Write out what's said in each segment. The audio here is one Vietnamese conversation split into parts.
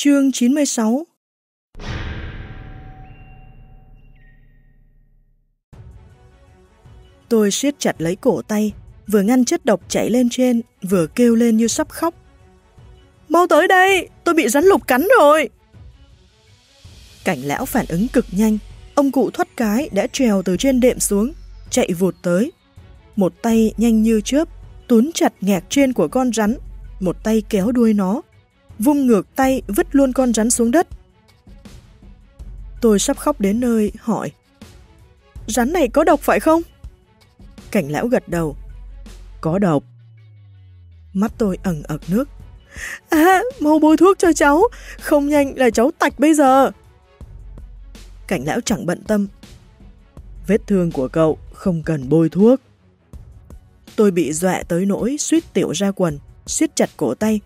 Chương 96 Tôi siết chặt lấy cổ tay, vừa ngăn chất độc chảy lên trên, vừa kêu lên như sắp khóc. Mau tới đây, tôi bị rắn lục cắn rồi. Cảnh lão phản ứng cực nhanh, ông cụ thoát cái đã trèo từ trên đệm xuống, chạy vụt tới. Một tay nhanh như chớp, túm chặt ngạc trên của con rắn, một tay kéo đuôi nó, vung ngược tay vứt luôn con rắn xuống đất. Tôi sắp khóc đến nơi, hỏi. Rắn này có độc phải không? Cảnh lão gật đầu. Có độc. Mắt tôi ẩn ẩn nước. À, mau bôi thuốc cho cháu, không nhanh là cháu tạch bây giờ. Cảnh lão chẳng bận tâm. Vết thương của cậu không cần bôi thuốc. Tôi bị dọa tới nỗi suýt tiểu ra quần, siết chặt cổ tay.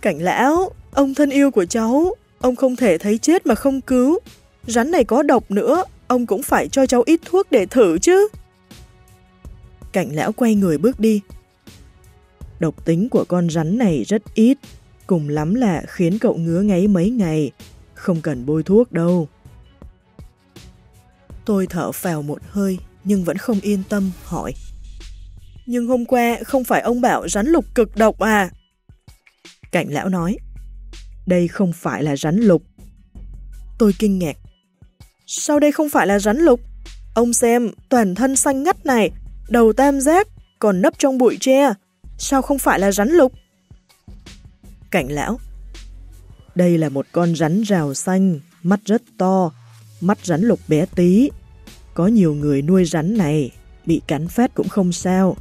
Cảnh lão, ông thân yêu của cháu, ông không thể thấy chết mà không cứu. Rắn này có độc nữa, ông cũng phải cho cháu ít thuốc để thử chứ. Cảnh lão quay người bước đi. Độc tính của con rắn này rất ít, cùng lắm là khiến cậu ngứa ngáy mấy ngày, không cần bôi thuốc đâu. Tôi thở phào một hơi, nhưng vẫn không yên tâm, hỏi. Nhưng hôm qua không phải ông bảo rắn lục cực độc à? Cảnh lão nói, đây không phải là rắn lục. Tôi kinh ngạc. Sao đây không phải là rắn lục? Ông xem, toàn thân xanh ngắt này, đầu tam giác, còn nấp trong bụi tre. Sao không phải là rắn lục? Cảnh lão, đây là một con rắn rào xanh, mắt rất to, mắt rắn lục bé tí. Có nhiều người nuôi rắn này, bị cắn phát cũng không sao.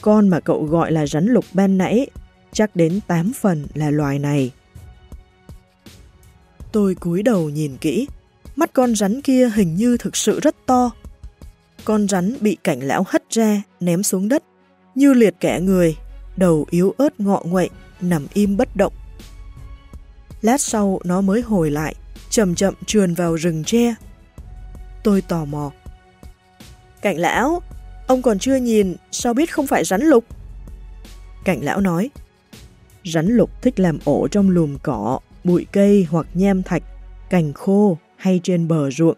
Con mà cậu gọi là rắn lục ban nãy, chắc đến 8 phần là loài này. Tôi cúi đầu nhìn kỹ, mắt con rắn kia hình như thực sự rất to. Con rắn bị cảnh lão hất ra, ném xuống đất, như liệt kẻ người, đầu yếu ớt ngọ nguậy, nằm im bất động. Lát sau nó mới hồi lại, chậm chậm trườn vào rừng tre. Tôi tò mò. Cảnh lão, ông còn chưa nhìn, sao biết không phải rắn lục? Cảnh lão nói, rắn lục thích làm ổ trong lùm cỏ, bụi cây hoặc nham thạch, cành khô hay trên bờ ruộng.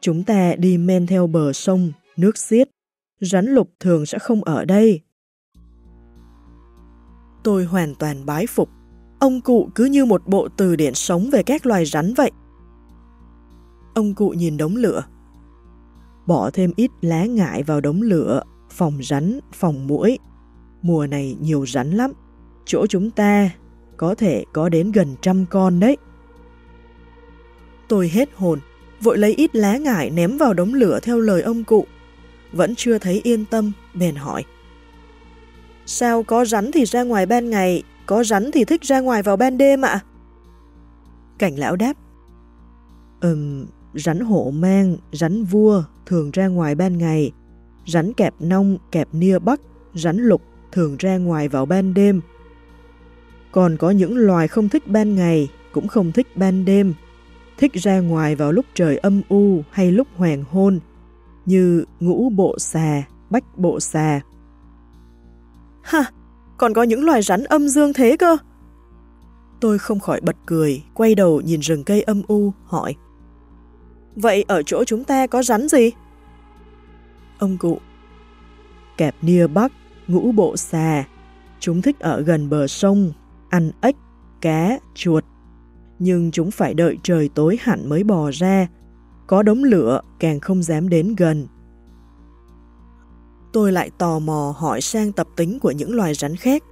Chúng ta đi men theo bờ sông, nước xiết. Rắn lục thường sẽ không ở đây. Tôi hoàn toàn bái phục. Ông cụ cứ như một bộ từ điển sống về các loài rắn vậy. Ông cụ nhìn đống lửa. Bỏ thêm ít lá ngải vào đống lửa, phòng rắn, phòng mũi. Mùa này nhiều rắn lắm. Chỗ chúng ta có thể có đến gần trăm con đấy. Tôi hết hồn, vội lấy ít lá ngải ném vào đống lửa theo lời ông cụ. Vẫn chưa thấy yên tâm, bèn hỏi. Sao có rắn thì ra ngoài ban ngày, có rắn thì thích ra ngoài vào ban đêm ạ? Cảnh lão đáp. Ừm, rắn hổ mang, rắn vua thường ra ngoài ban ngày, rắn kẹp nông, kẹp nia bắc, rắn lục thường ra ngoài vào ban đêm. Còn có những loài không thích ban ngày, cũng không thích ban đêm, thích ra ngoài vào lúc trời âm u hay lúc hoàng hôn, như ngũ bộ xà, bách bộ xà. Ha, còn có những loài rắn âm dương thế cơ. Tôi không khỏi bật cười, quay đầu nhìn rừng cây âm u, hỏi. Vậy ở chỗ chúng ta có rắn gì? Ông cụ. Kẹp nia bắc, ngũ bộ xà. Chúng thích ở gần bờ sông, ăn ếch, cá, chuột. Nhưng chúng phải đợi trời tối hẳn mới bò ra. Có đống lửa càng không dám đến gần. Tôi lại tò mò hỏi sang tập tính của những loài rắn khác.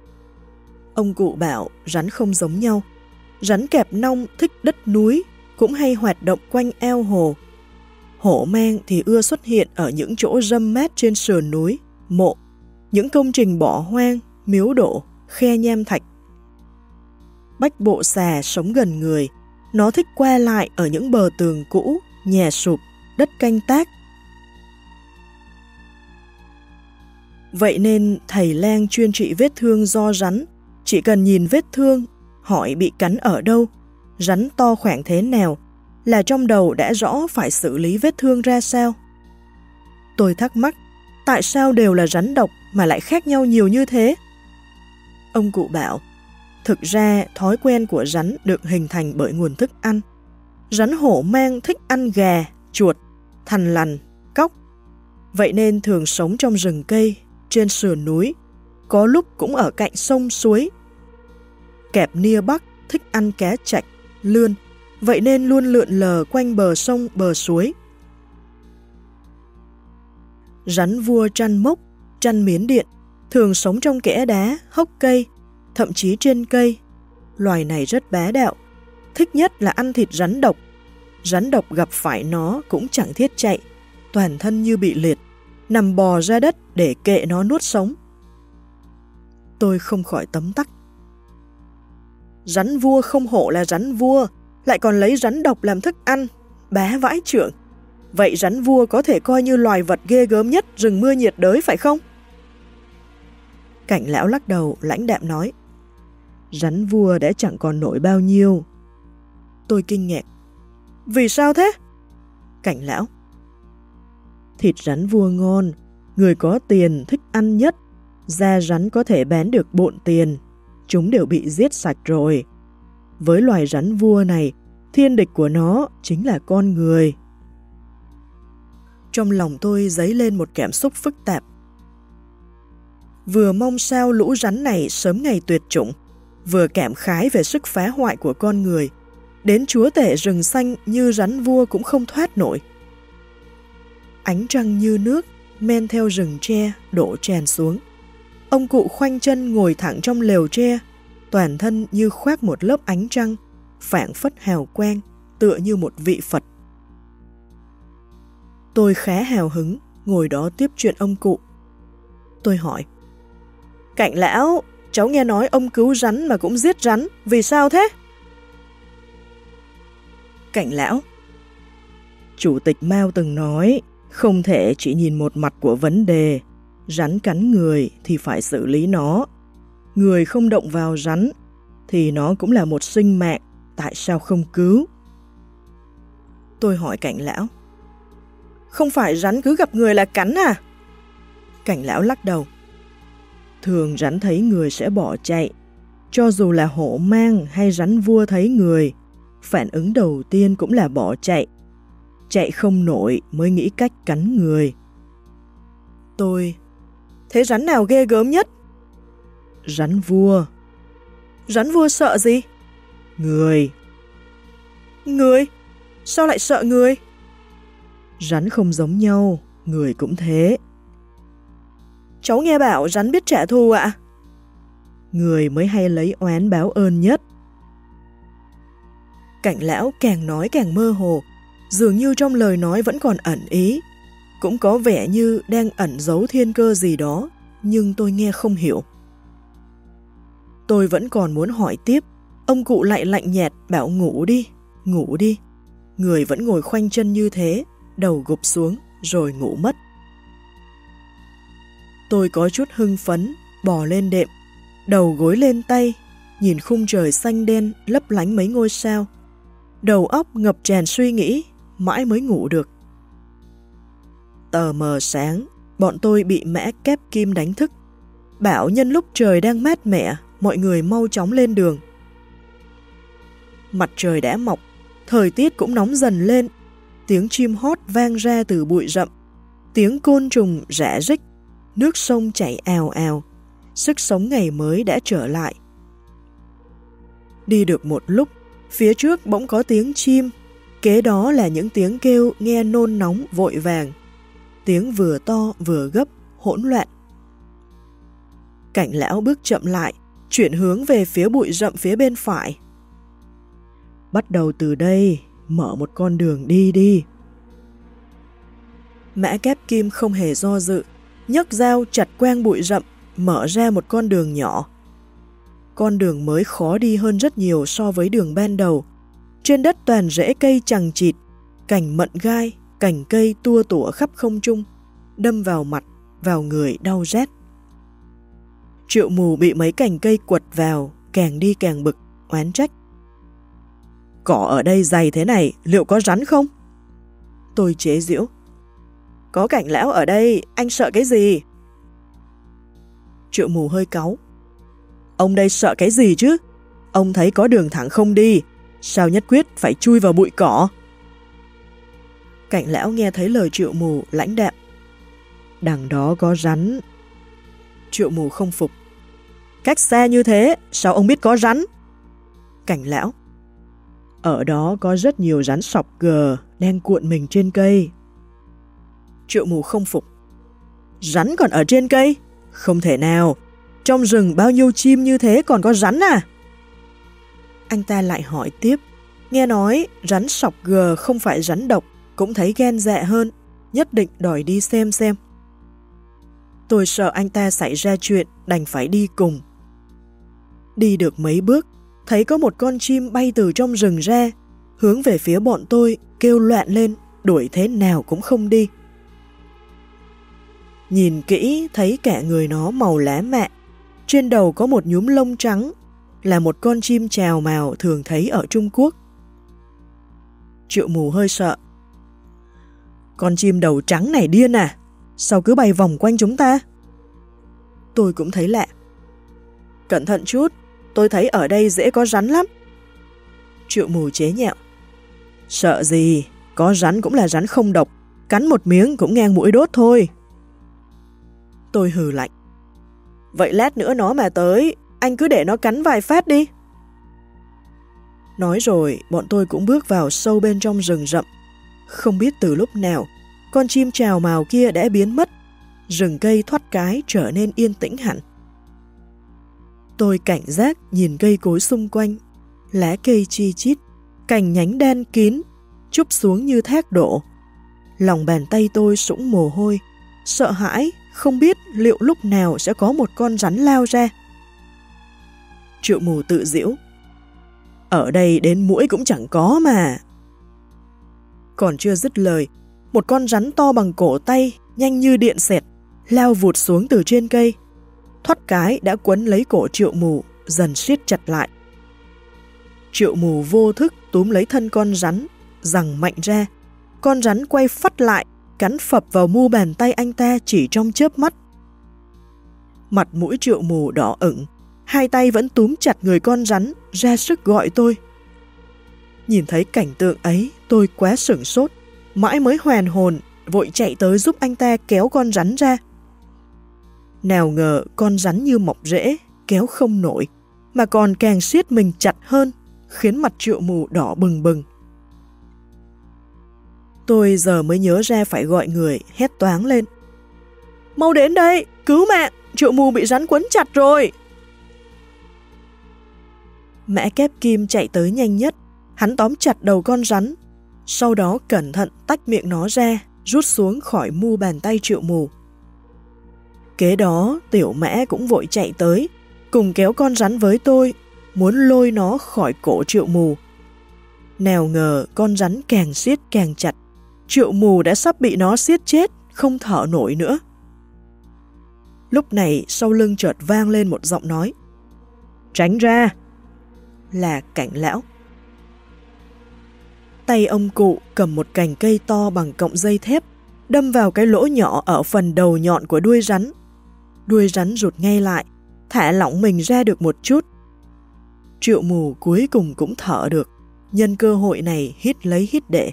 Ông cụ bảo rắn không giống nhau. Rắn kẹp nông thích đất núi, cũng hay hoạt động quanh eo hồ. Hổ mang thì ưa xuất hiện ở những chỗ râm mát trên sườn núi, mộ, những công trình bỏ hoang, miếu đổ, khe nham thạch. Bách bộ xà sống gần người, nó thích qua lại ở những bờ tường cũ, nhà sụp, đất canh tác. Vậy nên thầy lang chuyên trị vết thương do rắn, chỉ cần nhìn vết thương, hỏi bị cắn ở đâu, rắn to khoảng thế nào, là trong đầu đã rõ phải xử lý vết thương ra sao. Tôi thắc mắc, tại sao đều là rắn độc mà lại khác nhau nhiều như thế? Ông cụ bảo, Thực ra, thói quen của rắn được hình thành bởi nguồn thức ăn. Rắn hổ mang thích ăn gà, chuột, thằn lằn, cóc. Vậy nên thường sống trong rừng cây, trên sườn núi, có lúc cũng ở cạnh sông suối. Kẹp nia bắc thích ăn cá chạch, lươn, vậy nên luôn lượn lờ quanh bờ sông, bờ suối. Rắn vua chăn mốc, chăn miến điện, thường sống trong kẽ đá, hốc cây, thậm chí trên cây. Loài này rất bé đạo, thích nhất là ăn thịt rắn độc. Rắn độc gặp phải nó cũng chẳng thiết chạy, toàn thân như bị liệt, nằm bò ra đất để kệ nó nuốt sống. Tôi không khỏi tấm tắc. Rắn vua không hổ là rắn vua, lại còn lấy rắn độc làm thức ăn, bá vãi trưởng. Vậy rắn vua có thể coi như loài vật ghê gớm nhất rừng mưa nhiệt đới phải không? Cảnh lão lắc đầu, lãnh đạm nói. Rắn vua đã chẳng còn nổi bao nhiêu. Tôi kinh ngạc. Vì sao thế? Cảnh lão. Thịt rắn vua ngon, người có tiền thích ăn nhất. Da rắn có thể bán được bộn tiền. Chúng đều bị giết sạch rồi. Với loài rắn vua này, thiên địch của nó chính là con người. Trong lòng tôi dấy lên một cảm xúc phức tạp. Vừa mong sao lũ rắn này sớm ngày tuyệt chủng, vừa cảm khái về sức phá hoại của con người, đến chúa tể rừng xanh như rắn vua cũng không thoát nổi. Ánh trăng như nước, men theo rừng tre, đổ tràn xuống. Ông cụ khoanh chân ngồi thẳng trong lều tre, toàn thân như khoác một lớp ánh trăng, phản phất hào quang, tựa như một vị Phật. Tôi khá hào hứng, ngồi đó tiếp chuyện ông cụ. Tôi hỏi, Cạnh lão, cháu nghe nói ông cứu rắn mà cũng giết rắn, vì sao thế? Cảnh lão Chủ tịch Mao từng nói, không thể chỉ nhìn một mặt của vấn đề, rắn cắn người thì phải xử lý nó. Người không động vào rắn thì nó cũng là một sinh mạng, tại sao không cứu? Tôi hỏi cảnh lão. Không phải rắn cứ gặp người là cắn à? Cảnh lão lắc đầu. Thường rắn thấy người sẽ bỏ chạy. Cho dù là hổ mang hay rắn vua thấy người, phản ứng đầu tiên cũng là bỏ chạy. Chạy không nổi mới nghĩ cách cắn người. Tôi, thế rắn nào ghê gớm nhất? Rắn vua. Rắn vua sợ gì? Người. Người? Sao lại sợ người? Rắn không giống nhau, người cũng thế. Cháu nghe bảo rắn biết trả thù ạ. Người mới hay lấy oán báo ơn nhất. Cảnh lão càng nói càng mơ hồ, dường như trong lời nói vẫn còn ẩn ý. Cũng có vẻ như đang ẩn giấu thiên cơ gì đó, nhưng tôi nghe không hiểu. Tôi vẫn còn muốn hỏi tiếp, ông cụ lại lạnh nhạt bảo ngủ đi, ngủ đi. Người vẫn ngồi khoanh chân như thế, đầu gục xuống rồi ngủ mất. Tôi có chút hưng phấn, bỏ lên đệm, đầu gối lên tay, nhìn khung trời xanh đen lấp lánh mấy ngôi sao. Đầu óc ngập tràn suy nghĩ, mãi mới ngủ được. Tờ mờ sáng, bọn tôi bị mẽ kép kim đánh thức. Bảo nhân lúc trời đang mát mẻ, mọi người mau chóng lên đường. Mặt trời đã mọc, thời tiết cũng nóng dần lên, tiếng chim hót vang ra từ bụi rậm, tiếng côn trùng rã rích nước sông chảy ào ào, sức sống ngày mới đã trở lại. Đi được một lúc, phía trước bỗng có tiếng chim, kế đó là những tiếng kêu nghe nôn nóng vội vàng. Tiếng vừa to vừa gấp, hỗn loạn. Cảnh lão bước chậm lại, chuyển hướng về phía bụi rậm phía bên phải. Bắt đầu từ đây, mở một con đường đi đi. Mã kép kim không hề do dự, nhấc dao chặt quang bụi rậm, mở ra một con đường nhỏ. Con đường mới khó đi hơn rất nhiều so với đường ban đầu. Trên đất toàn rễ cây chằng chịt, cành mận gai, cành cây tua tủa khắp không trung, đâm vào mặt, vào người đau rét. Triệu mù bị mấy cành cây quật vào, càng đi càng bực, oán trách. Cỏ ở đây dày thế này, liệu có rắn không? Tôi chế giễu. Có cảnh lão ở đây, anh sợ cái gì? Triệu mù hơi cáu. Ông đây sợ cái gì chứ? Ông thấy có đường thẳng không đi, sao nhất quyết phải chui vào bụi cỏ? Cảnh lão nghe thấy lời triệu mù lãnh đạm. Đằng đó có rắn. Triệu mù không phục. Cách xa như thế, sao ông biết có rắn? Cảnh lão. Ở đó có rất nhiều rắn sọc gờ đang cuộn mình trên cây. Triệu mù không phục. Rắn còn ở trên cây? Không thể nào. Trong rừng bao nhiêu chim như thế còn có rắn à? Anh ta lại hỏi tiếp. Nghe nói rắn sọc gờ không phải rắn độc, cũng thấy ghen dạ hơn, nhất định đòi đi xem xem. Tôi sợ anh ta xảy ra chuyện, đành phải đi cùng. Đi được mấy bước, thấy có một con chim bay từ trong rừng ra, hướng về phía bọn tôi, kêu loạn lên, đuổi thế nào cũng không đi. Nhìn kỹ thấy cả người nó màu lá mạ, trên đầu có một nhúm lông trắng, là một con chim trào màu thường thấy ở Trung Quốc. Triệu mù hơi sợ. Con chim đầu trắng này điên à? Sao cứ bay vòng quanh chúng ta? Tôi cũng thấy lạ. Cẩn thận chút, tôi thấy ở đây dễ có rắn lắm. Triệu mù chế nhạo. Sợ gì, có rắn cũng là rắn không độc, cắn một miếng cũng ngang mũi đốt thôi. Tôi hừ lạnh. Vậy lát nữa nó mà tới, anh cứ để nó cắn vài phát đi. Nói rồi, bọn tôi cũng bước vào sâu bên trong rừng rậm. Không biết từ lúc nào, con chim trào màu kia đã biến mất, rừng cây thoát cái trở nên yên tĩnh hẳn. Tôi cảnh giác nhìn cây cối xung quanh, lá cây chi chít, cành nhánh đen kín, chúc xuống như thác đổ. Lòng bàn tay tôi sũng mồ hôi, sợ hãi, không biết liệu lúc nào sẽ có một con rắn lao ra. Triệu mù tự diễu. Ở đây đến mũi cũng chẳng có mà. Còn chưa dứt lời, một con rắn to bằng cổ tay, nhanh như điện xẹt, lao vụt xuống từ trên cây. Thoát cái đã quấn lấy cổ triệu mù, dần siết chặt lại. Triệu mù vô thức túm lấy thân con rắn, rằng mạnh ra. Con rắn quay phát lại, cắn phập vào mu bàn tay anh ta chỉ trong chớp mắt. Mặt mũi triệu mù đỏ ửng, hai tay vẫn túm chặt người con rắn, ra sức gọi tôi. Nhìn thấy cảnh tượng ấy, tôi quá sửng sốt, mãi mới hoàn hồn, vội chạy tới giúp anh ta kéo con rắn ra. Nào ngờ con rắn như mọc rễ, kéo không nổi, mà còn càng siết mình chặt hơn, khiến mặt triệu mù đỏ bừng bừng. Tôi giờ mới nhớ ra phải gọi người, hét toáng lên. Mau đến đây, cứu mạng, triệu mù bị rắn quấn chặt rồi. Mẹ kép kim chạy tới nhanh nhất, hắn tóm chặt đầu con rắn, sau đó cẩn thận tách miệng nó ra, rút xuống khỏi mu bàn tay triệu mù. Kế đó, tiểu mẹ cũng vội chạy tới, cùng kéo con rắn với tôi, muốn lôi nó khỏi cổ triệu mù. Nào ngờ con rắn càng siết càng chặt, triệu mù đã sắp bị nó siết chết, không thở nổi nữa. Lúc này sau lưng chợt vang lên một giọng nói. Tránh ra! Là cảnh lão. Tay ông cụ cầm một cành cây to bằng cọng dây thép, đâm vào cái lỗ nhỏ ở phần đầu nhọn của đuôi rắn. Đuôi rắn rụt ngay lại, thả lỏng mình ra được một chút. Triệu mù cuối cùng cũng thở được, nhân cơ hội này hít lấy hít đệ.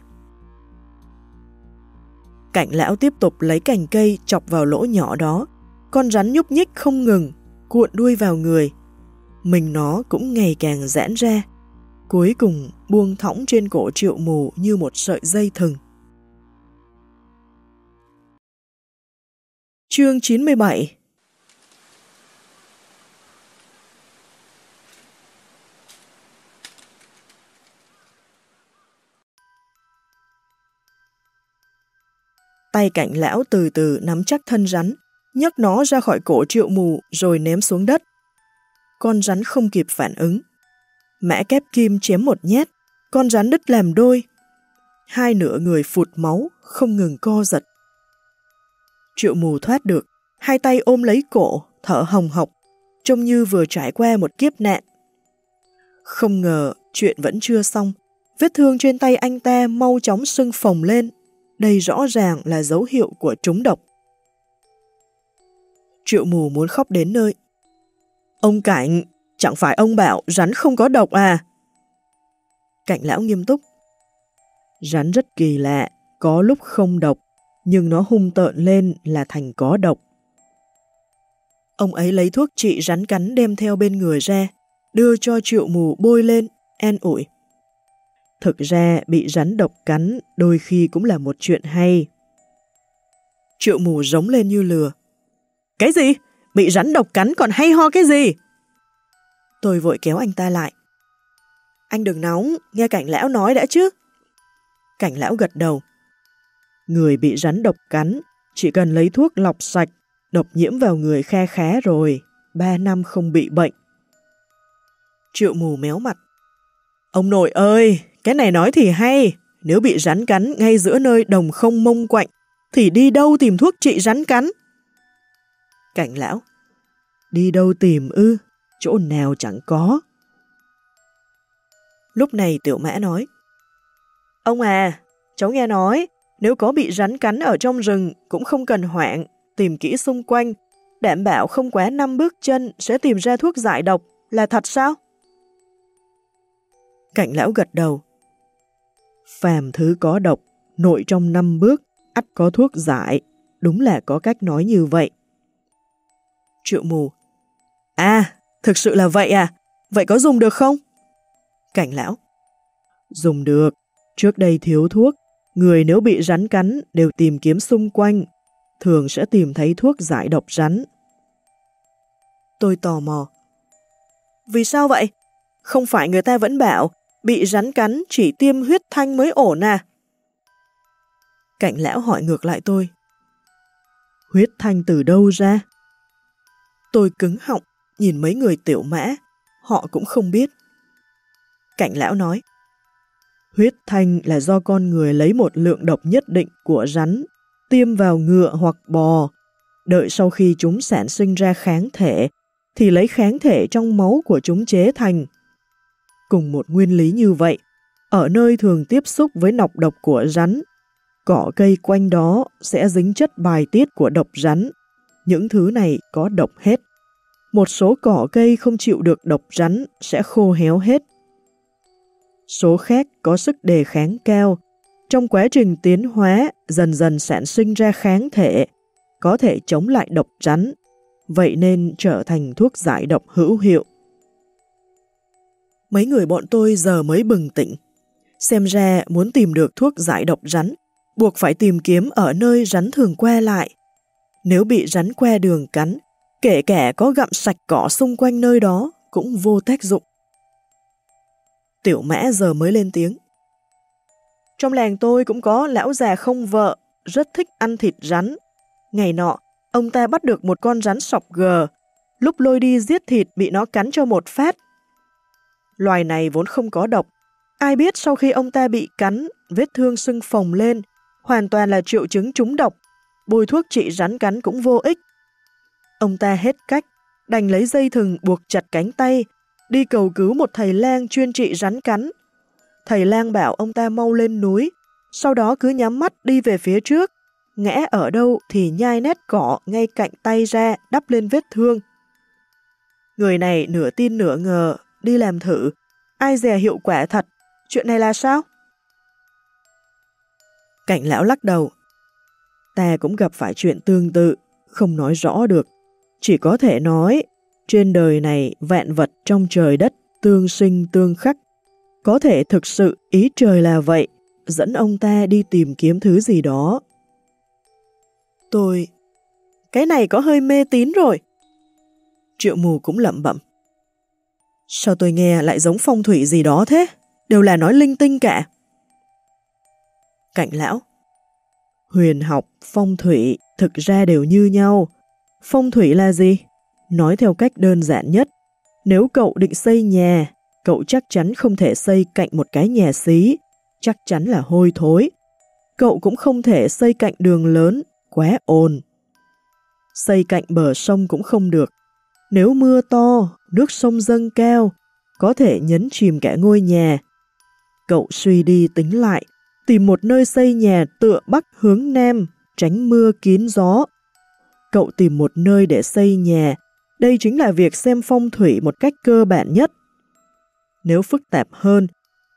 Cảnh lão tiếp tục lấy cành cây chọc vào lỗ nhỏ đó, con rắn nhúc nhích không ngừng, cuộn đuôi vào người. Mình nó cũng ngày càng giãn ra, cuối cùng buông thõng trên cổ triệu mù như một sợi dây thừng. Chương 97 Tay cạnh lão từ từ nắm chắc thân rắn, nhấc nó ra khỏi cổ triệu mù rồi ném xuống đất. Con rắn không kịp phản ứng. Mã kép kim chém một nhát, con rắn đứt làm đôi. Hai nửa người phụt máu, không ngừng co giật. Triệu mù thoát được, hai tay ôm lấy cổ, thở hồng hộc, trông như vừa trải qua một kiếp nạn. Không ngờ chuyện vẫn chưa xong, vết thương trên tay anh ta mau chóng sưng phồng lên đây rõ ràng là dấu hiệu của trúng độc. Triệu mù muốn khóc đến nơi. Ông Cảnh, Chẳng phải ông bảo rắn không có độc à? Cảnh lão nghiêm túc. Rắn rất kỳ lạ, có lúc không độc, nhưng nó hung tợn lên là thành có độc. Ông ấy lấy thuốc trị rắn cắn đem theo bên người ra, đưa cho triệu mù bôi lên, an ủi. Thực ra bị rắn độc cắn đôi khi cũng là một chuyện hay. Triệu mù giống lên như lừa. Cái gì? Bị rắn độc cắn còn hay ho cái gì? Tôi vội kéo anh ta lại. Anh đừng nóng, nghe cảnh lão nói đã chứ. Cảnh lão gật đầu. Người bị rắn độc cắn, chỉ cần lấy thuốc lọc sạch, độc nhiễm vào người khe khá rồi, ba năm không bị bệnh. Triệu mù méo mặt. Ông nội ơi, cái này nói thì hay, nếu bị rắn cắn ngay giữa nơi đồng không mông quạnh, thì đi đâu tìm thuốc trị rắn cắn? Cảnh lão. Đi đâu tìm ư, chỗ nào chẳng có. Lúc này tiểu mã nói. Ông à, cháu nghe nói, nếu có bị rắn cắn ở trong rừng cũng không cần hoạn tìm kỹ xung quanh, đảm bảo không quá năm bước chân sẽ tìm ra thuốc giải độc, là thật sao? Cảnh lão gật đầu. Phàm thứ có độc, nội trong năm bước, ắt có thuốc giải, đúng là có cách nói như vậy. Triệu mù. À, thực sự là vậy à? Vậy có dùng được không? Cảnh lão. Dùng được. Trước đây thiếu thuốc, người nếu bị rắn cắn đều tìm kiếm xung quanh, thường sẽ tìm thấy thuốc giải độc rắn. Tôi tò mò. Vì sao vậy? Không phải người ta vẫn bảo bị rắn cắn chỉ tiêm huyết thanh mới ổn à? Cảnh lão hỏi ngược lại tôi. Huyết thanh từ đâu ra? Tôi cứng họng, nhìn mấy người tiểu mã, họ cũng không biết. Cảnh lão nói, huyết thanh là do con người lấy một lượng độc nhất định của rắn, tiêm vào ngựa hoặc bò, đợi sau khi chúng sản sinh ra kháng thể, thì lấy kháng thể trong máu của chúng chế thành. Cùng một nguyên lý như vậy, ở nơi thường tiếp xúc với nọc độc của rắn, cỏ cây quanh đó sẽ dính chất bài tiết của độc rắn. Những thứ này có độc hết. Một số cỏ cây không chịu được độc rắn sẽ khô héo hết. Số khác có sức đề kháng cao. Trong quá trình tiến hóa, dần dần sản sinh ra kháng thể, có thể chống lại độc rắn, vậy nên trở thành thuốc giải độc hữu hiệu. Mấy người bọn tôi giờ mới bừng tỉnh. Xem ra muốn tìm được thuốc giải độc rắn, buộc phải tìm kiếm ở nơi rắn thường que lại. Nếu bị rắn que đường cắn, kể kẻ có gặm sạch cỏ xung quanh nơi đó cũng vô tác dụng. Tiểu mã giờ mới lên tiếng. Trong làng tôi cũng có lão già không vợ, rất thích ăn thịt rắn. Ngày nọ, ông ta bắt được một con rắn sọc gờ, lúc lôi đi giết thịt bị nó cắn cho một phát. Loài này vốn không có độc, ai biết sau khi ông ta bị cắn, vết thương sưng phồng lên, hoàn toàn là triệu chứng trúng độc, bôi thuốc trị rắn cắn cũng vô ích. Ông ta hết cách, đành lấy dây thừng buộc chặt cánh tay, đi cầu cứu một thầy lang chuyên trị rắn cắn. Thầy lang bảo ông ta mau lên núi, sau đó cứ nhắm mắt đi về phía trước, ngẽ ở đâu thì nhai nét cỏ ngay cạnh tay ra đắp lên vết thương. Người này nửa tin nửa ngờ, đi làm thử, ai dè hiệu quả thật, chuyện này là sao? Cảnh lão lắc đầu. Ta cũng gặp phải chuyện tương tự, không nói rõ được. Chỉ có thể nói, trên đời này vạn vật trong trời đất tương sinh tương khắc. Có thể thực sự ý trời là vậy, dẫn ông ta đi tìm kiếm thứ gì đó. Tôi... Cái này có hơi mê tín rồi. Triệu mù cũng lẩm bẩm. Sao tôi nghe lại giống phong thủy gì đó thế? Đều là nói linh tinh cả. Cảnh lão. Huyền học, phong thủy thực ra đều như nhau. Phong thủy là gì? Nói theo cách đơn giản nhất, nếu cậu định xây nhà, cậu chắc chắn không thể xây cạnh một cái nhà xí, chắc chắn là hôi thối. Cậu cũng không thể xây cạnh đường lớn, quá ồn. Xây cạnh bờ sông cũng không được. Nếu mưa to, nước sông dâng cao, có thể nhấn chìm cả ngôi nhà. Cậu suy đi tính lại, tìm một nơi xây nhà tựa bắc hướng nam, tránh mưa kín gió. Cậu tìm một nơi để xây nhà, đây chính là việc xem phong thủy một cách cơ bản nhất. Nếu phức tạp hơn,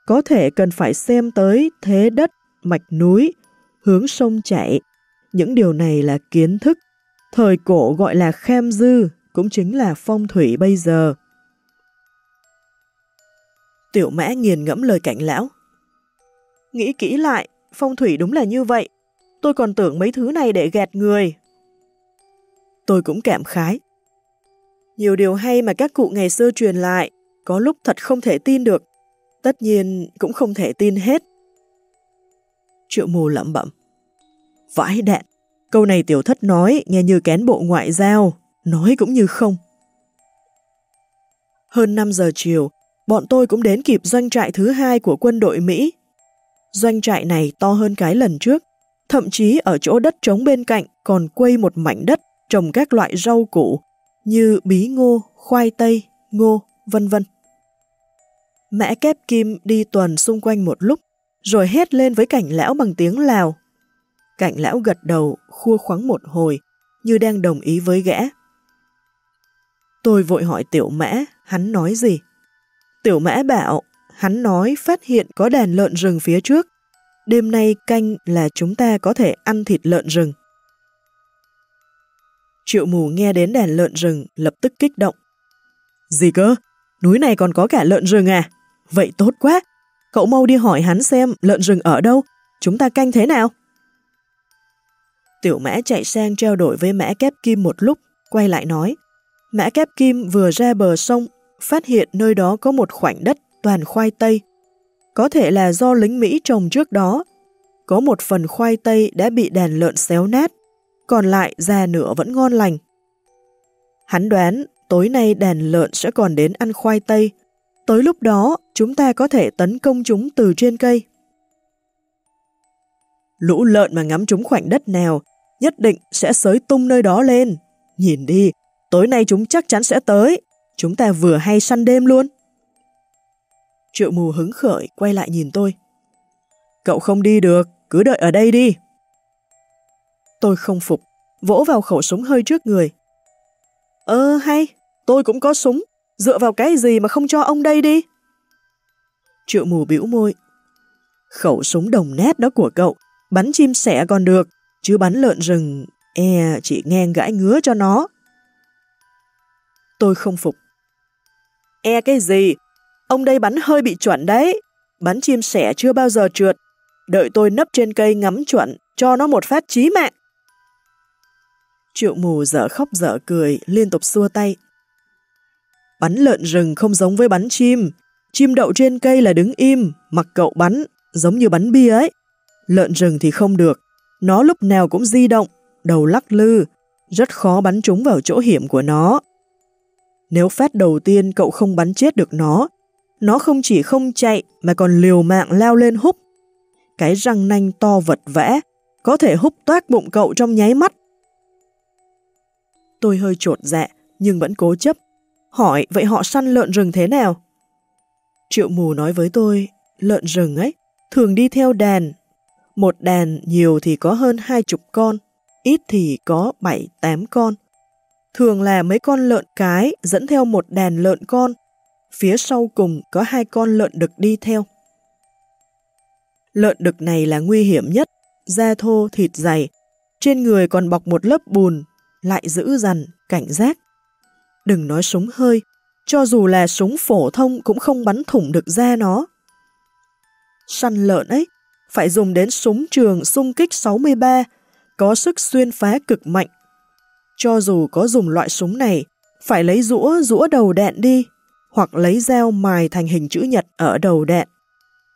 có thể cần phải xem tới thế đất, mạch núi, hướng sông chảy. Những điều này là kiến thức. Thời cổ gọi là kham dư, cũng chính là phong thủy bây giờ. Tiểu mã nghiền ngẫm lời cảnh lão. Nghĩ kỹ lại, phong thủy đúng là như vậy. Tôi còn tưởng mấy thứ này để gạt người. Tôi cũng cảm khái. Nhiều điều hay mà các cụ ngày xưa truyền lại, có lúc thật không thể tin được. Tất nhiên cũng không thể tin hết. Triệu mù lẩm bẩm. Vãi đạn, câu này tiểu thất nói nghe như kén bộ ngoại giao, nói cũng như không. Hơn 5 giờ chiều, bọn tôi cũng đến kịp doanh trại thứ hai của quân đội Mỹ. Doanh trại này to hơn cái lần trước, thậm chí ở chỗ đất trống bên cạnh còn quây một mảnh đất trồng các loại rau củ như bí ngô, khoai tây, ngô, vân vân. Mẹ kép kim đi tuần xung quanh một lúc, rồi hét lên với cảnh lão bằng tiếng Lào. Cảnh lão gật đầu, khua khoắng một hồi, như đang đồng ý với gã. Tôi vội hỏi tiểu mã, hắn nói gì? Tiểu mã bảo, hắn nói phát hiện có đàn lợn rừng phía trước. Đêm nay canh là chúng ta có thể ăn thịt lợn rừng. Triệu mù nghe đến đàn lợn rừng lập tức kích động. Gì cơ? Núi này còn có cả lợn rừng à? Vậy tốt quá! Cậu mau đi hỏi hắn xem lợn rừng ở đâu, chúng ta canh thế nào? Tiểu mã chạy sang trao đổi với mã kép kim một lúc, quay lại nói. Mã kép kim vừa ra bờ sông, phát hiện nơi đó có một khoảnh đất toàn khoai tây. Có thể là do lính Mỹ trồng trước đó. Có một phần khoai tây đã bị đàn lợn xéo nát, còn lại già nửa vẫn ngon lành. Hắn đoán tối nay đàn lợn sẽ còn đến ăn khoai tây. Tới lúc đó, chúng ta có thể tấn công chúng từ trên cây. Lũ lợn mà ngắm chúng khoảnh đất nào, nhất định sẽ sới tung nơi đó lên. Nhìn đi, tối nay chúng chắc chắn sẽ tới. Chúng ta vừa hay săn đêm luôn. Triệu mù hứng khởi quay lại nhìn tôi. Cậu không đi được, cứ đợi ở đây đi. Tôi không phục, vỗ vào khẩu súng hơi trước người. Ơ hay, tôi cũng có súng, dựa vào cái gì mà không cho ông đây đi? Triệu mù bĩu môi. Khẩu súng đồng nét đó của cậu, bắn chim sẻ còn được, chứ bắn lợn rừng, e chỉ nghe gãi ngứa cho nó. Tôi không phục. E cái gì? Ông đây bắn hơi bị chuẩn đấy. Bắn chim sẻ chưa bao giờ trượt. Đợi tôi nấp trên cây ngắm chuẩn, cho nó một phát chí mạng. Triệu mù dở khóc dở cười, liên tục xua tay. Bắn lợn rừng không giống với bắn chim. Chim đậu trên cây là đứng im, mặc cậu bắn, giống như bắn bia ấy. Lợn rừng thì không được. Nó lúc nào cũng di động, đầu lắc lư, rất khó bắn trúng vào chỗ hiểm của nó. Nếu phát đầu tiên cậu không bắn chết được nó, nó không chỉ không chạy mà còn liều mạng leo lên húp. Cái răng nanh to vật vẽ, có thể húp toát bụng cậu trong nháy mắt. Tôi hơi trột dạ, nhưng vẫn cố chấp. Hỏi vậy họ săn lợn rừng thế nào? Triệu mù nói với tôi, lợn rừng ấy, thường đi theo đàn. Một đàn nhiều thì có hơn hai chục con, ít thì có bảy tám con. Thường là mấy con lợn cái dẫn theo một đàn lợn con, phía sau cùng có hai con lợn đực đi theo. Lợn đực này là nguy hiểm nhất, da thô thịt dày, trên người còn bọc một lớp bùn, lại giữ dằn, cảnh giác. Đừng nói súng hơi, cho dù là súng phổ thông cũng không bắn thủng được da nó. Săn lợn ấy, phải dùng đến súng trường xung kích 63, có sức xuyên phá cực mạnh. Cho dù có dùng loại súng này, phải lấy rũa rũa đầu đạn đi, hoặc lấy dao mài thành hình chữ nhật ở đầu đạn.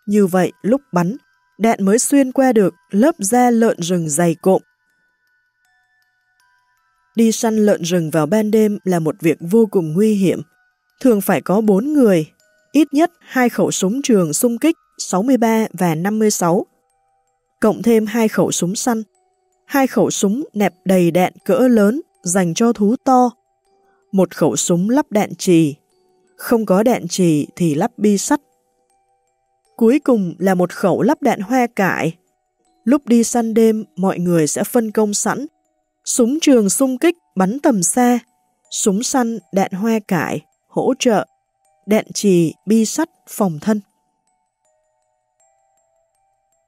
Như vậy, lúc bắn, đạn mới xuyên qua được lớp da lợn rừng dày cộm. Đi săn lợn rừng vào ban đêm là một việc vô cùng nguy hiểm. Thường phải có bốn người, ít nhất hai khẩu súng trường xung kích 63 và 56, cộng thêm hai khẩu súng săn, hai khẩu súng nẹp đầy đạn cỡ lớn dành cho thú to, một khẩu súng lắp đạn trì, không có đạn trì thì lắp bi sắt. Cuối cùng là một khẩu lắp đạn hoa cải. Lúc đi săn đêm, mọi người sẽ phân công sẵn. Súng trường xung kích bắn tầm xa, súng săn, đạn hoa cải, hỗ trợ, đạn trì, bi sắt, phòng thân.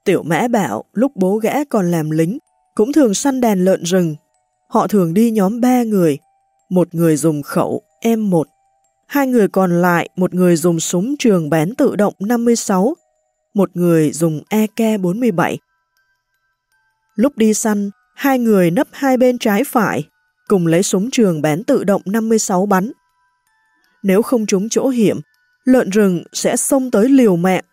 Tiểu mã bảo lúc bố gã còn làm lính, cũng thường săn đàn lợn rừng. Họ thường đi nhóm ba người, một người dùng khẩu M1, hai người còn lại một người dùng súng trường bán tự động 56, một người dùng AK-47. Lúc đi săn, hai người nấp hai bên trái phải, cùng lấy súng trường bán tự động 56 bắn. Nếu không trúng chỗ hiểm, lợn rừng sẽ xông tới liều mạng.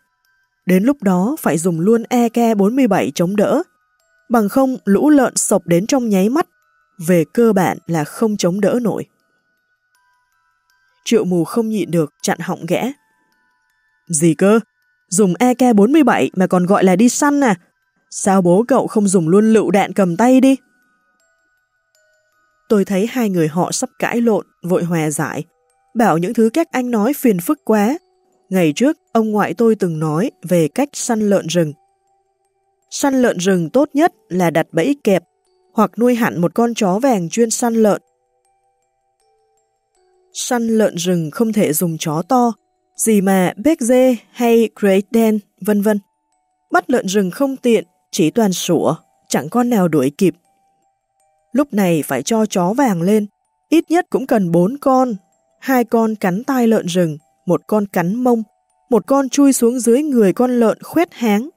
Đến lúc đó phải dùng luôn AK-47 chống đỡ. Bằng không lũ lợn sộc đến trong nháy mắt, về cơ bản là không chống đỡ nổi. Triệu mù không nhịn được chặn họng ghẽ. Gì cơ? Dùng AK-47 mà còn gọi là đi săn à? Sao bố cậu không dùng luôn lựu đạn cầm tay đi? Tôi thấy hai người họ sắp cãi lộn, vội hòa giải. Bảo những thứ các anh nói phiền phức quá. Ngày trước, ông ngoại tôi từng nói về cách săn lợn rừng. Săn lợn rừng tốt nhất là đặt bẫy kẹp hoặc nuôi hẳn một con chó vàng chuyên săn lợn. Săn lợn rừng không thể dùng chó to, gì mà Becze hay Great Dane, vân vân. Bắt lợn rừng không tiện, chỉ toàn sủa, chẳng con nào đuổi kịp. Lúc này phải cho chó vàng lên, ít nhất cũng cần bốn con, hai con cắn tai lợn rừng, một con cắn mông, một con chui xuống dưới người con lợn khuyết háng.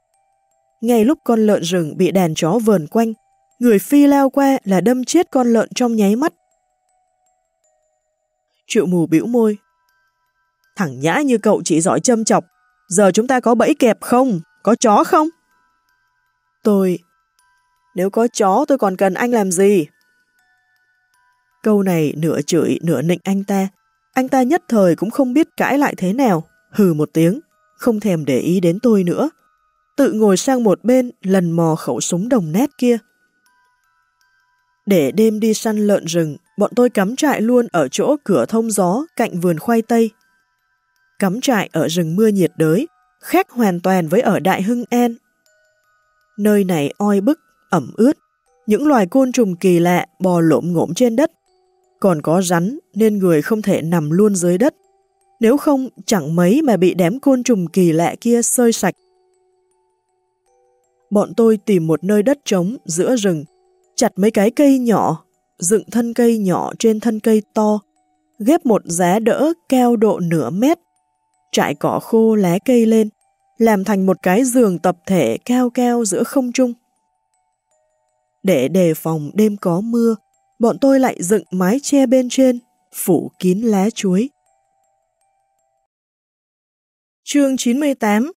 Ngay lúc con lợn rừng bị đàn chó vờn quanh, người phi leo qua là đâm chết con lợn trong nháy mắt. Triệu mù bĩu môi. Thằng nhã như cậu chỉ giỏi châm chọc, giờ chúng ta có bẫy kẹp không? Có chó không? Tôi... Nếu có chó tôi còn cần anh làm gì? Câu này nửa chửi nửa nịnh anh ta. Anh ta nhất thời cũng không biết cãi lại thế nào. Hừ một tiếng, không thèm để ý đến tôi nữa. Tự ngồi sang một bên lần mò khẩu súng đồng nét kia. Để đêm đi săn lợn rừng, bọn tôi cắm trại luôn ở chỗ cửa thông gió cạnh vườn khoai tây. Cắm trại ở rừng mưa nhiệt đới, khác hoàn toàn với ở Đại Hưng En. Nơi này oi bức, ẩm ướt, những loài côn trùng kỳ lạ bò lộm ngỗm trên đất. Còn có rắn nên người không thể nằm luôn dưới đất. Nếu không, chẳng mấy mà bị đám côn trùng kỳ lạ kia sơi sạch. Bọn tôi tìm một nơi đất trống giữa rừng, chặt mấy cái cây nhỏ, dựng thân cây nhỏ trên thân cây to, ghép một giá đỡ keo độ nửa mét, trải cỏ khô lá cây lên, làm thành một cái giường tập thể cao cao giữa không trung. Để đề phòng đêm có mưa, bọn tôi lại dựng mái che bên trên, phủ kín lá chuối. Chương 98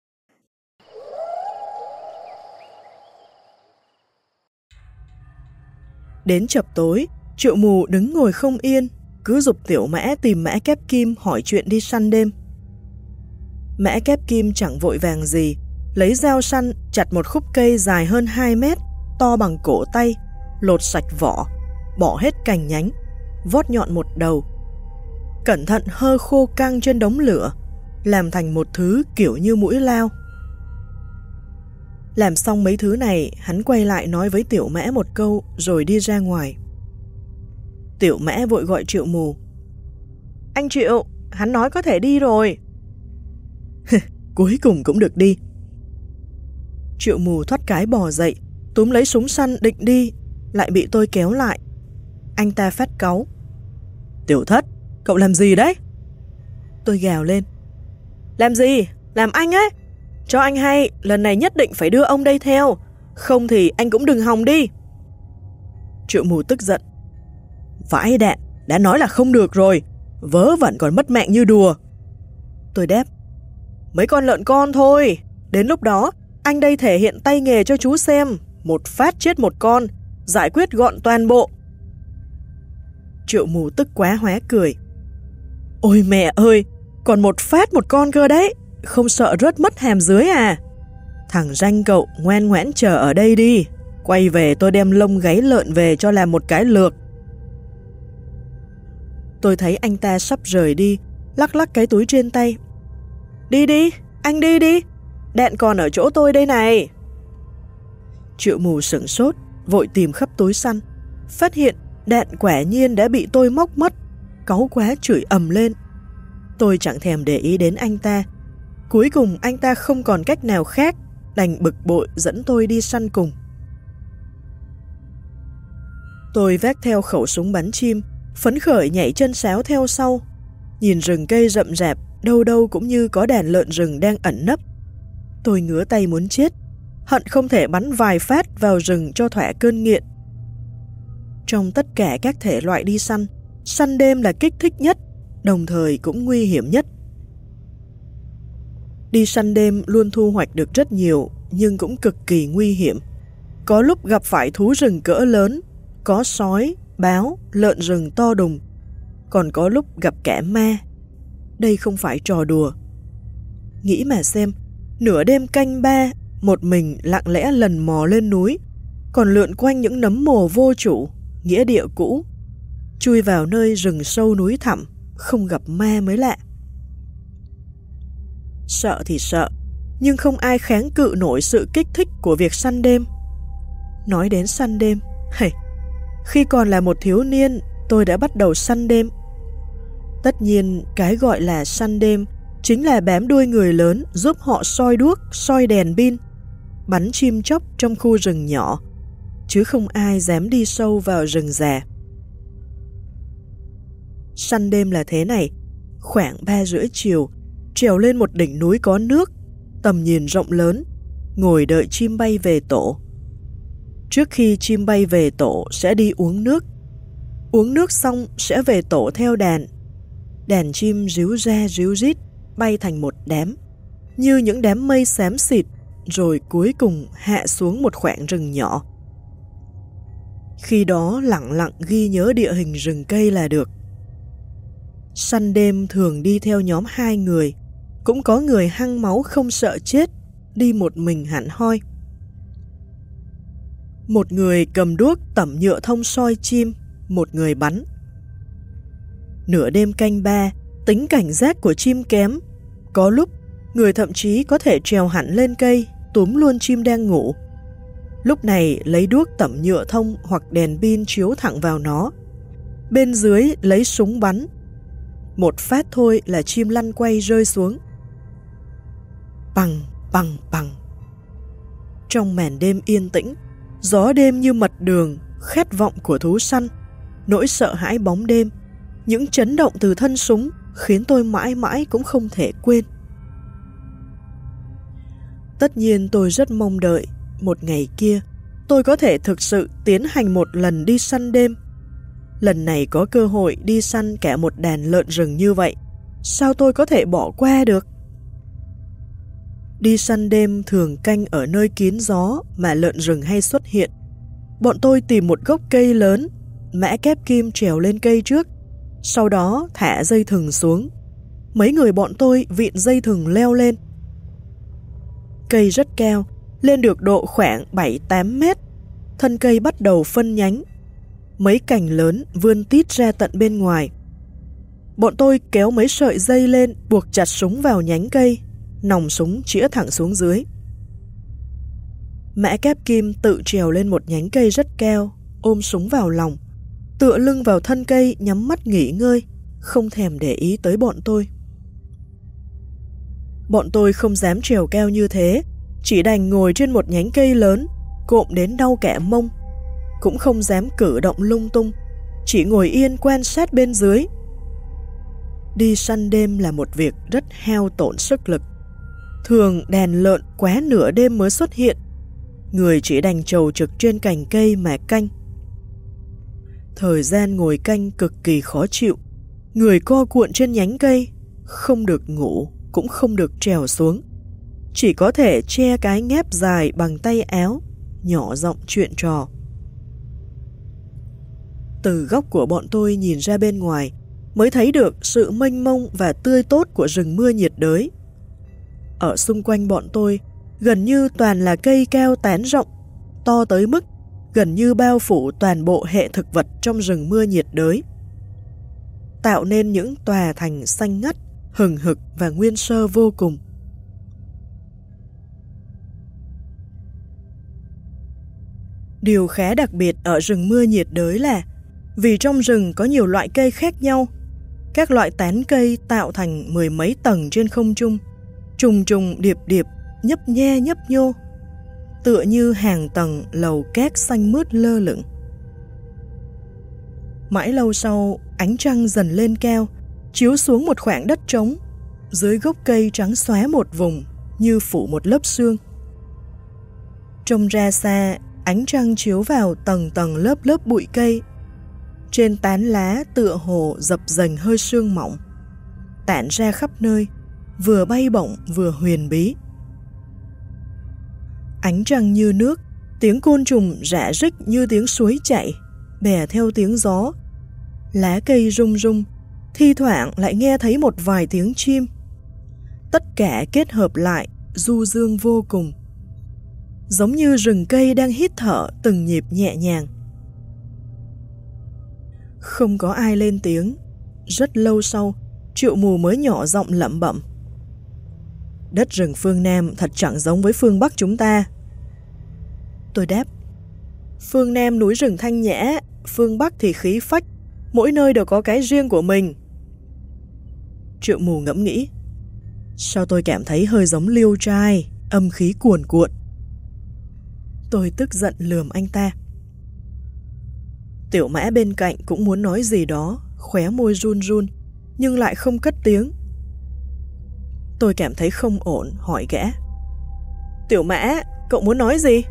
Đến chập tối, triệu mù đứng ngồi không yên, cứ dục tiểu mã tìm mã kép kim hỏi chuyện đi săn đêm. Mã kép kim chẳng vội vàng gì, lấy dao săn chặt một khúc cây dài hơn 2 mét, to bằng cổ tay, lột sạch vỏ, bỏ hết cành nhánh, vót nhọn một đầu. Cẩn thận hơ khô căng trên đống lửa, làm thành một thứ kiểu như mũi lao. Làm xong mấy thứ này, hắn quay lại nói với tiểu mã một câu rồi đi ra ngoài. Tiểu mã vội gọi triệu mù. Anh Triệu, hắn nói có thể đi rồi. Cuối cùng cũng được đi. Triệu mù thoát cái bò dậy, túm lấy súng săn định đi, lại bị tôi kéo lại. Anh ta phát cáu. Tiểu thất, cậu làm gì đấy? Tôi gào lên. Làm gì? Làm anh ấy? Cho anh hay, lần này nhất định phải đưa ông đây theo, không thì anh cũng đừng hòng đi. Triệu mù tức giận. Vãi đạn, đã nói là không được rồi, vớ vẩn còn mất mạng như đùa. Tôi đáp. Mấy con lợn con thôi, đến lúc đó anh đây thể hiện tay nghề cho chú xem, một phát chết một con, giải quyết gọn toàn bộ. Triệu mù tức quá hóa cười. Ôi mẹ ơi, còn một phát một con cơ đấy, không sợ rớt mất hàm dưới à? Thằng danh cậu ngoan ngoãn chờ ở đây đi, quay về tôi đem lông gáy lợn về cho làm một cái lược. Tôi thấy anh ta sắp rời đi, lắc lắc cái túi trên tay. Đi đi, anh đi đi, đạn còn ở chỗ tôi đây này. Triệu mù sửng sốt, vội tìm khắp túi săn, phát hiện đạn quả nhiên đã bị tôi móc mất, cáu quá chửi ầm lên. Tôi chẳng thèm để ý đến anh ta. Cuối cùng anh ta không còn cách nào khác, đành bực bội dẫn tôi đi săn cùng. Tôi vác theo khẩu súng bắn chim, phấn khởi nhảy chân sáo theo sau. Nhìn rừng cây rậm rạp, đâu đâu cũng như có đàn lợn rừng đang ẩn nấp. Tôi ngứa tay muốn chết, hận không thể bắn vài phát vào rừng cho thỏa cơn nghiện. Trong tất cả các thể loại đi săn, săn đêm là kích thích nhất, đồng thời cũng nguy hiểm nhất. Đi săn đêm luôn thu hoạch được rất nhiều, nhưng cũng cực kỳ nguy hiểm. Có lúc gặp phải thú rừng cỡ lớn, có sói, báo, lợn rừng to đùng, còn có lúc gặp kẻ ma. Đây không phải trò đùa. Nghĩ mà xem, nửa đêm canh ba, một mình lặng lẽ lần mò lên núi, còn lượn quanh những nấm mồ vô chủ, nghĩa địa cũ, chui vào nơi rừng sâu núi thẳm, không gặp ma mới lạ. Sợ thì sợ, nhưng không ai kháng cự nổi sự kích thích của việc săn đêm. Nói đến săn đêm, hey, khi còn là một thiếu niên, tôi đã bắt đầu săn đêm. Tất nhiên, cái gọi là săn đêm chính là bám đuôi người lớn giúp họ soi đuốc, soi đèn pin, bắn chim chóc trong khu rừng nhỏ, chứ không ai dám đi sâu vào rừng già. Săn đêm là thế này, khoảng ba rưỡi chiều, trèo lên một đỉnh núi có nước, tầm nhìn rộng lớn, ngồi đợi chim bay về tổ. Trước khi chim bay về tổ sẽ đi uống nước. Uống nước xong sẽ về tổ theo đàn. Đàn chim ríu ra ríu rít, bay thành một đám, như những đám mây xám xịt, rồi cuối cùng hạ xuống một khoảng rừng nhỏ. Khi đó lặng lặng ghi nhớ địa hình rừng cây là được. Săn đêm thường đi theo nhóm hai người, cũng có người hăng máu không sợ chết, đi một mình hẳn hoi. Một người cầm đuốc tẩm nhựa thông soi chim, một người bắn. Nửa đêm canh ba, tính cảnh giác của chim kém. Có lúc, người thậm chí có thể trèo hẳn lên cây, túm luôn chim đang ngủ. Lúc này lấy đuốc tẩm nhựa thông hoặc đèn pin chiếu thẳng vào nó. Bên dưới lấy súng bắn. Một phát thôi là chim lăn quay rơi xuống. Bằng, bằng, bằng. Trong màn đêm yên tĩnh, gió đêm như mật đường, khát vọng của thú săn, nỗi sợ hãi bóng đêm, những chấn động từ thân súng khiến tôi mãi mãi cũng không thể quên. Tất nhiên tôi rất mong đợi một ngày kia tôi có thể thực sự tiến hành một lần đi săn đêm. Lần này có cơ hội đi săn cả một đàn lợn rừng như vậy, sao tôi có thể bỏ qua được? Đi săn đêm thường canh ở nơi kín gió mà lợn rừng hay xuất hiện. Bọn tôi tìm một gốc cây lớn, mã kép kim trèo lên cây trước, sau đó thả dây thừng xuống. Mấy người bọn tôi vịn dây thừng leo lên. Cây rất cao, lên được độ khoảng 7-8 mét. Thân cây bắt đầu phân nhánh. Mấy cành lớn vươn tít ra tận bên ngoài. Bọn tôi kéo mấy sợi dây lên buộc chặt súng vào nhánh cây nòng súng chĩa thẳng xuống dưới. Mã kép kim tự trèo lên một nhánh cây rất keo ôm súng vào lòng, tựa lưng vào thân cây nhắm mắt nghỉ ngơi, không thèm để ý tới bọn tôi. Bọn tôi không dám trèo keo như thế, chỉ đành ngồi trên một nhánh cây lớn, cộm đến đau kẻ mông. Cũng không dám cử động lung tung, chỉ ngồi yên quan sát bên dưới. Đi săn đêm là một việc rất heo tổn sức lực. Thường đèn lợn quá nửa đêm mới xuất hiện, người chỉ đành trầu trực trên cành cây mà canh. Thời gian ngồi canh cực kỳ khó chịu, người co cuộn trên nhánh cây, không được ngủ, cũng không được trèo xuống. Chỉ có thể che cái ngép dài bằng tay áo, nhỏ giọng chuyện trò. Từ góc của bọn tôi nhìn ra bên ngoài, mới thấy được sự mênh mông và tươi tốt của rừng mưa nhiệt đới ở xung quanh bọn tôi gần như toàn là cây keo tán rộng, to tới mức gần như bao phủ toàn bộ hệ thực vật trong rừng mưa nhiệt đới. Tạo nên những tòa thành xanh ngắt, hừng hực và nguyên sơ vô cùng. Điều khá đặc biệt ở rừng mưa nhiệt đới là vì trong rừng có nhiều loại cây khác nhau, Các loại tán cây tạo thành mười mấy tầng trên không trung, trùng trùng điệp điệp, nhấp nhe nhấp nhô, tựa như hàng tầng lầu cát xanh mướt lơ lửng. Mãi lâu sau, ánh trăng dần lên cao, chiếu xuống một khoảng đất trống, dưới gốc cây trắng xóa một vùng, như phủ một lớp xương. Trông ra xa, ánh trăng chiếu vào tầng tầng lớp lớp bụi cây. Trên tán lá tựa hồ dập dành hơi sương mỏng, tản ra khắp nơi, vừa bay bổng vừa huyền bí. Ánh trăng như nước, tiếng côn trùng rã rích như tiếng suối chảy, bè theo tiếng gió. Lá cây rung rung, thi thoảng lại nghe thấy một vài tiếng chim. Tất cả kết hợp lại, du dương vô cùng. Giống như rừng cây đang hít thở từng nhịp nhẹ nhàng. Không có ai lên tiếng. Rất lâu sau, triệu mù mới nhỏ giọng lẩm bẩm. Đất rừng phương Nam thật chẳng giống với phương Bắc chúng ta. Tôi đáp, phương Nam núi rừng thanh nhã, phương Bắc thì khí phách, mỗi nơi đều có cái riêng của mình. Triệu mù ngẫm nghĩ, sao tôi cảm thấy hơi giống liêu trai, âm khí cuồn cuộn. Tôi tức giận lườm anh ta. Tiểu mã bên cạnh cũng muốn nói gì đó, khóe môi run run, nhưng lại không cất tiếng. Tôi cảm thấy không ổn, hỏi gã. Tiểu mã, cậu muốn nói gì?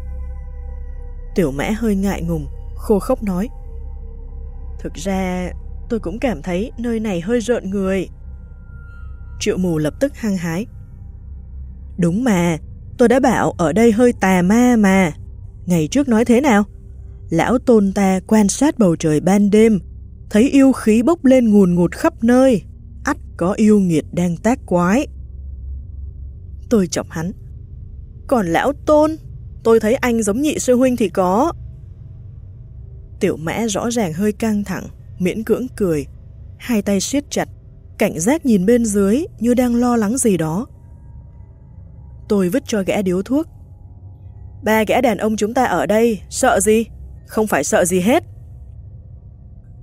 Tiểu mã hơi ngại ngùng, khô khốc nói. Thực ra, tôi cũng cảm thấy nơi này hơi rợn người. Triệu mù lập tức hăng hái. Đúng mà, tôi đã bảo ở đây hơi tà ma mà. Ngày trước nói thế nào? Lão tôn ta quan sát bầu trời ban đêm, thấy yêu khí bốc lên ngùn ngụt khắp nơi. Ắt có yêu nghiệt đang tác quái. Tôi chọc hắn. Còn lão tôn, tôi thấy anh giống nhị sư huynh thì có. Tiểu mã rõ ràng hơi căng thẳng, miễn cưỡng cười, hai tay siết chặt, cảnh giác nhìn bên dưới như đang lo lắng gì đó. Tôi vứt cho gã điếu thuốc. Ba gã đàn ông chúng ta ở đây, sợ gì? Không phải sợ gì hết.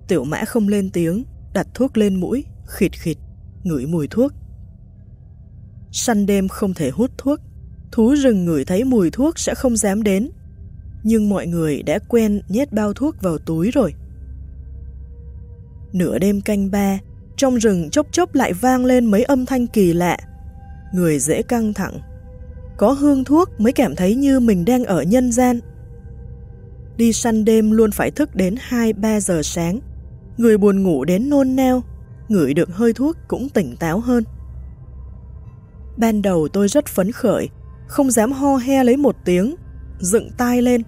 Tiểu mã không lên tiếng, đặt thuốc lên mũi, khịt khịt, ngửi mùi thuốc. Săn đêm không thể hút thuốc, thú rừng ngửi thấy mùi thuốc sẽ không dám đến. Nhưng mọi người đã quen nhét bao thuốc vào túi rồi. Nửa đêm canh ba, trong rừng chốc chốc lại vang lên mấy âm thanh kỳ lạ. Người dễ căng thẳng. Có hương thuốc mới cảm thấy như mình đang ở nhân gian. Đi săn đêm luôn phải thức đến 2-3 giờ sáng. Người buồn ngủ đến nôn nao, ngửi được hơi thuốc cũng tỉnh táo hơn. Ban đầu tôi rất phấn khởi, không dám ho he lấy một tiếng, dựng tai lên,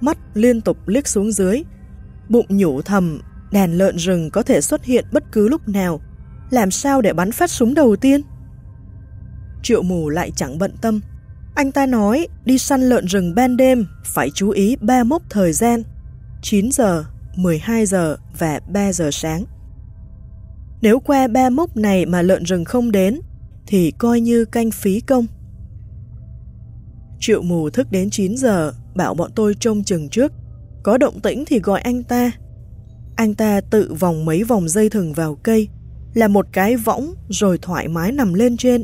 mắt liên tục liếc xuống dưới. Bụng nhủ thầm, đàn lợn rừng có thể xuất hiện bất cứ lúc nào, làm sao để bắn phát súng đầu tiên? Triệu mù lại chẳng bận tâm. Anh ta nói đi săn lợn rừng ban đêm phải chú ý ba mốc thời gian 9 giờ, 12 giờ và 3 giờ sáng. Nếu qua ba mốc này mà lợn rừng không đến thì coi như canh phí công. Triệu mù thức đến 9 giờ, bảo bọn tôi trông chừng trước. Có động tĩnh thì gọi anh ta. Anh ta tự vòng mấy vòng dây thừng vào cây, là một cái võng rồi thoải mái nằm lên trên.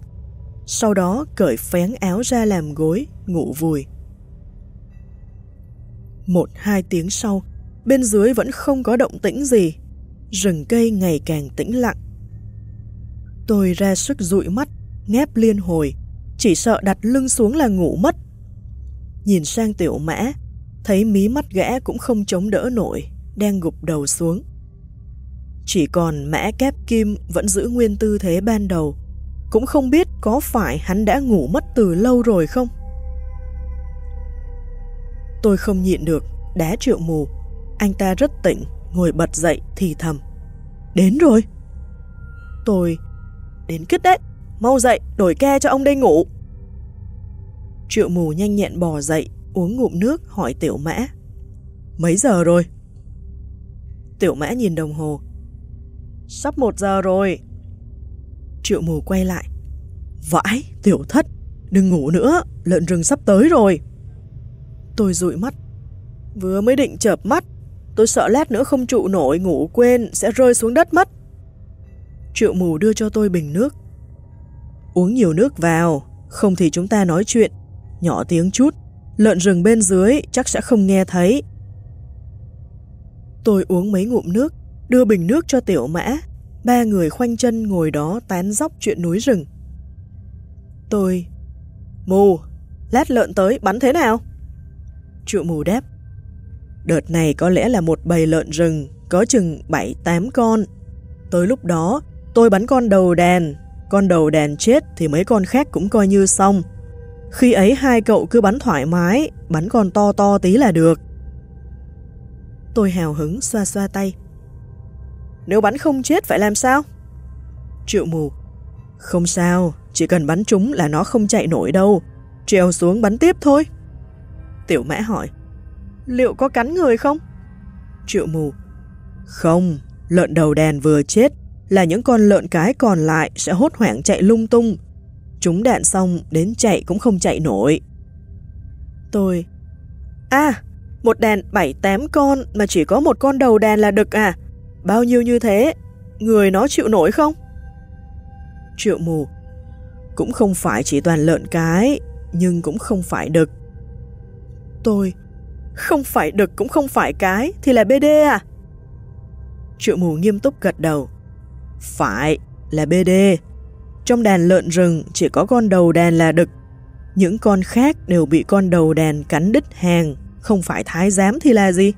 Sau đó cởi phén áo ra làm gối, ngủ vùi. Một hai tiếng sau, bên dưới vẫn không có động tĩnh gì. Rừng cây ngày càng tĩnh lặng. Tôi ra sức dụi mắt, ngáp liên hồi, chỉ sợ đặt lưng xuống là ngủ mất. Nhìn sang tiểu mã, thấy mí mắt gã cũng không chống đỡ nổi, đang gục đầu xuống. Chỉ còn mã kép kim vẫn giữ nguyên tư thế ban đầu, cũng không biết có phải hắn đã ngủ mất từ lâu rồi không? Tôi không nhịn được, đá triệu mù. Anh ta rất tỉnh, ngồi bật dậy thì thầm. Đến rồi. Tôi Đến cứt đấy, mau dậy, đổi ke cho ông đây ngủ. Triệu mù nhanh nhẹn bò dậy, uống ngụm nước hỏi tiểu mã. Mấy giờ rồi? Tiểu mã nhìn đồng hồ. Sắp một giờ rồi. Triệu mù quay lại. Vãi, tiểu thất, đừng ngủ nữa, lợn rừng sắp tới rồi. Tôi dụi mắt. Vừa mới định chợp mắt, tôi sợ lát nữa không trụ nổi ngủ quên sẽ rơi xuống đất mất. Triệu mù đưa cho tôi bình nước. Uống nhiều nước vào, không thì chúng ta nói chuyện. Nhỏ tiếng chút, lợn rừng bên dưới chắc sẽ không nghe thấy. Tôi uống mấy ngụm nước, đưa bình nước cho tiểu mã. Ba người khoanh chân ngồi đó tán dóc chuyện núi rừng. Tôi... Mù, lát lợn tới bắn thế nào? Triệu mù đáp. Đợt này có lẽ là một bầy lợn rừng, có chừng 7-8 con. Tới lúc đó, tôi bắn con đầu đèn con đầu đèn chết thì mấy con khác cũng coi như xong. Khi ấy hai cậu cứ bắn thoải mái, bắn con to to tí là được. Tôi hào hứng xoa xoa tay. Nếu bắn không chết phải làm sao? Triệu mù. Không sao, chỉ cần bắn chúng là nó không chạy nổi đâu. Trèo xuống bắn tiếp thôi. Tiểu mã hỏi. Liệu có cắn người không? Triệu mù. Không, lợn đầu đèn vừa chết là những con lợn cái còn lại sẽ hốt hoảng chạy lung tung. Chúng đạn xong đến chạy cũng không chạy nổi. Tôi. À, một đàn 7-8 con mà chỉ có một con đầu đàn là đực à? Bao nhiêu như thế? Người nó chịu nổi không? Triệu mù. Cũng không phải chỉ toàn lợn cái, nhưng cũng không phải đực. Tôi. Không phải đực cũng không phải cái, thì là BD à? Triệu mù nghiêm túc gật đầu. Phải, là BD. Trong đàn lợn rừng chỉ có con đầu đàn là đực. Những con khác đều bị con đầu đàn cắn đứt hàng, không phải thái giám thì là gì?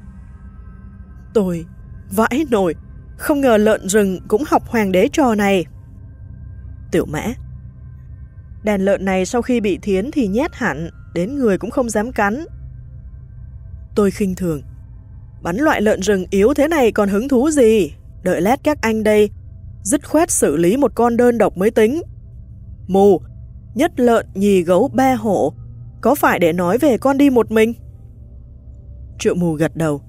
Tôi vãi nổi, không ngờ lợn rừng cũng học hoàng đế trò này. Tiểu mã Đàn lợn này sau khi bị thiến thì nhét hẳn, đến người cũng không dám cắn. Tôi khinh thường. Bắn loại lợn rừng yếu thế này còn hứng thú gì? Đợi lát các anh đây, dứt khoát xử lý một con đơn độc mới tính. Mù, nhất lợn nhì gấu ba hổ, có phải để nói về con đi một mình? Triệu mù gật đầu.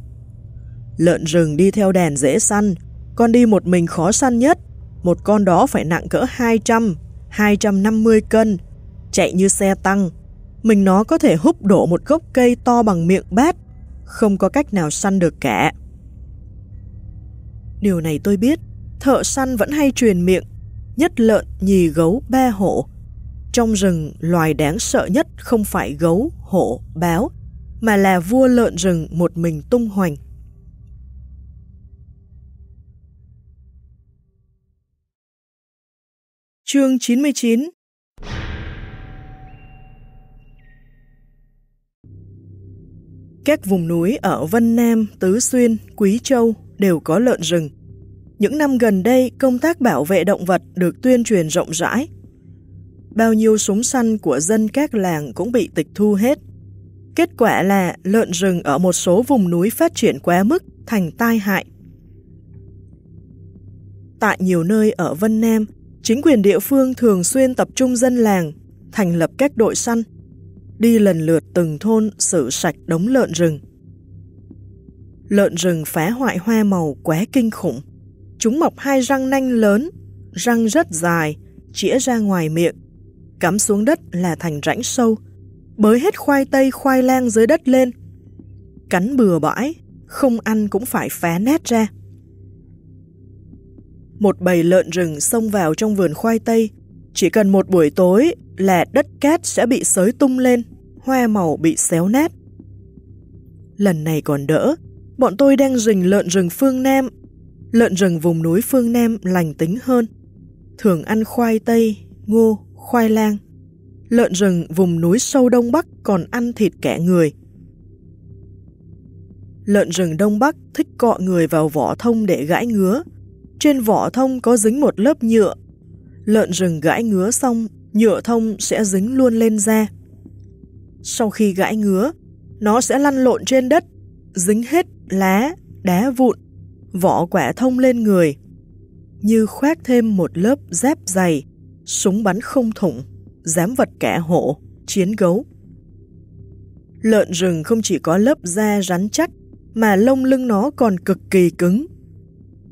Lợn rừng đi theo đèn dễ săn, con đi một mình khó săn nhất. Một con đó phải nặng cỡ 200, 250 cân, chạy như xe tăng. Mình nó có thể húp đổ một gốc cây to bằng miệng bát, không có cách nào săn được cả. Điều này tôi biết, thợ săn vẫn hay truyền miệng, nhất lợn nhì gấu ba hổ. Trong rừng, loài đáng sợ nhất không phải gấu, hổ, báo, mà là vua lợn rừng một mình tung hoành. Chương 99 Các vùng núi ở Vân Nam, Tứ Xuyên, Quý Châu đều có lợn rừng. Những năm gần đây, công tác bảo vệ động vật được tuyên truyền rộng rãi. Bao nhiêu súng săn của dân các làng cũng bị tịch thu hết. Kết quả là lợn rừng ở một số vùng núi phát triển quá mức thành tai hại. Tại nhiều nơi ở Vân Nam, chính quyền địa phương thường xuyên tập trung dân làng, thành lập các đội săn, đi lần lượt từng thôn xử sạch đống lợn rừng. Lợn rừng phá hoại hoa màu quá kinh khủng. Chúng mọc hai răng nanh lớn, răng rất dài, chĩa ra ngoài miệng, cắm xuống đất là thành rãnh sâu, bới hết khoai tây khoai lang dưới đất lên. Cắn bừa bãi, không ăn cũng phải phá nát ra. Một bầy lợn rừng xông vào trong vườn khoai tây, chỉ cần một buổi tối là đất cát sẽ bị sới tung lên, hoa màu bị xéo nát. Lần này còn đỡ, bọn tôi đang rình lợn rừng phương Nam. Lợn rừng vùng núi phương Nam lành tính hơn, thường ăn khoai tây, ngô, khoai lang. Lợn rừng vùng núi sâu Đông Bắc còn ăn thịt kẻ người. Lợn rừng Đông Bắc thích cọ người vào vỏ thông để gãi ngứa. Trên vỏ thông có dính một lớp nhựa. Lợn rừng gãi ngứa xong, nhựa thông sẽ dính luôn lên da. Sau khi gãi ngứa, nó sẽ lăn lộn trên đất, dính hết lá, đá vụn, vỏ quả thông lên người, như khoác thêm một lớp giáp dày, súng bắn không thủng dám vật kẻ hộ, chiến gấu. Lợn rừng không chỉ có lớp da rắn chắc, mà lông lưng nó còn cực kỳ cứng.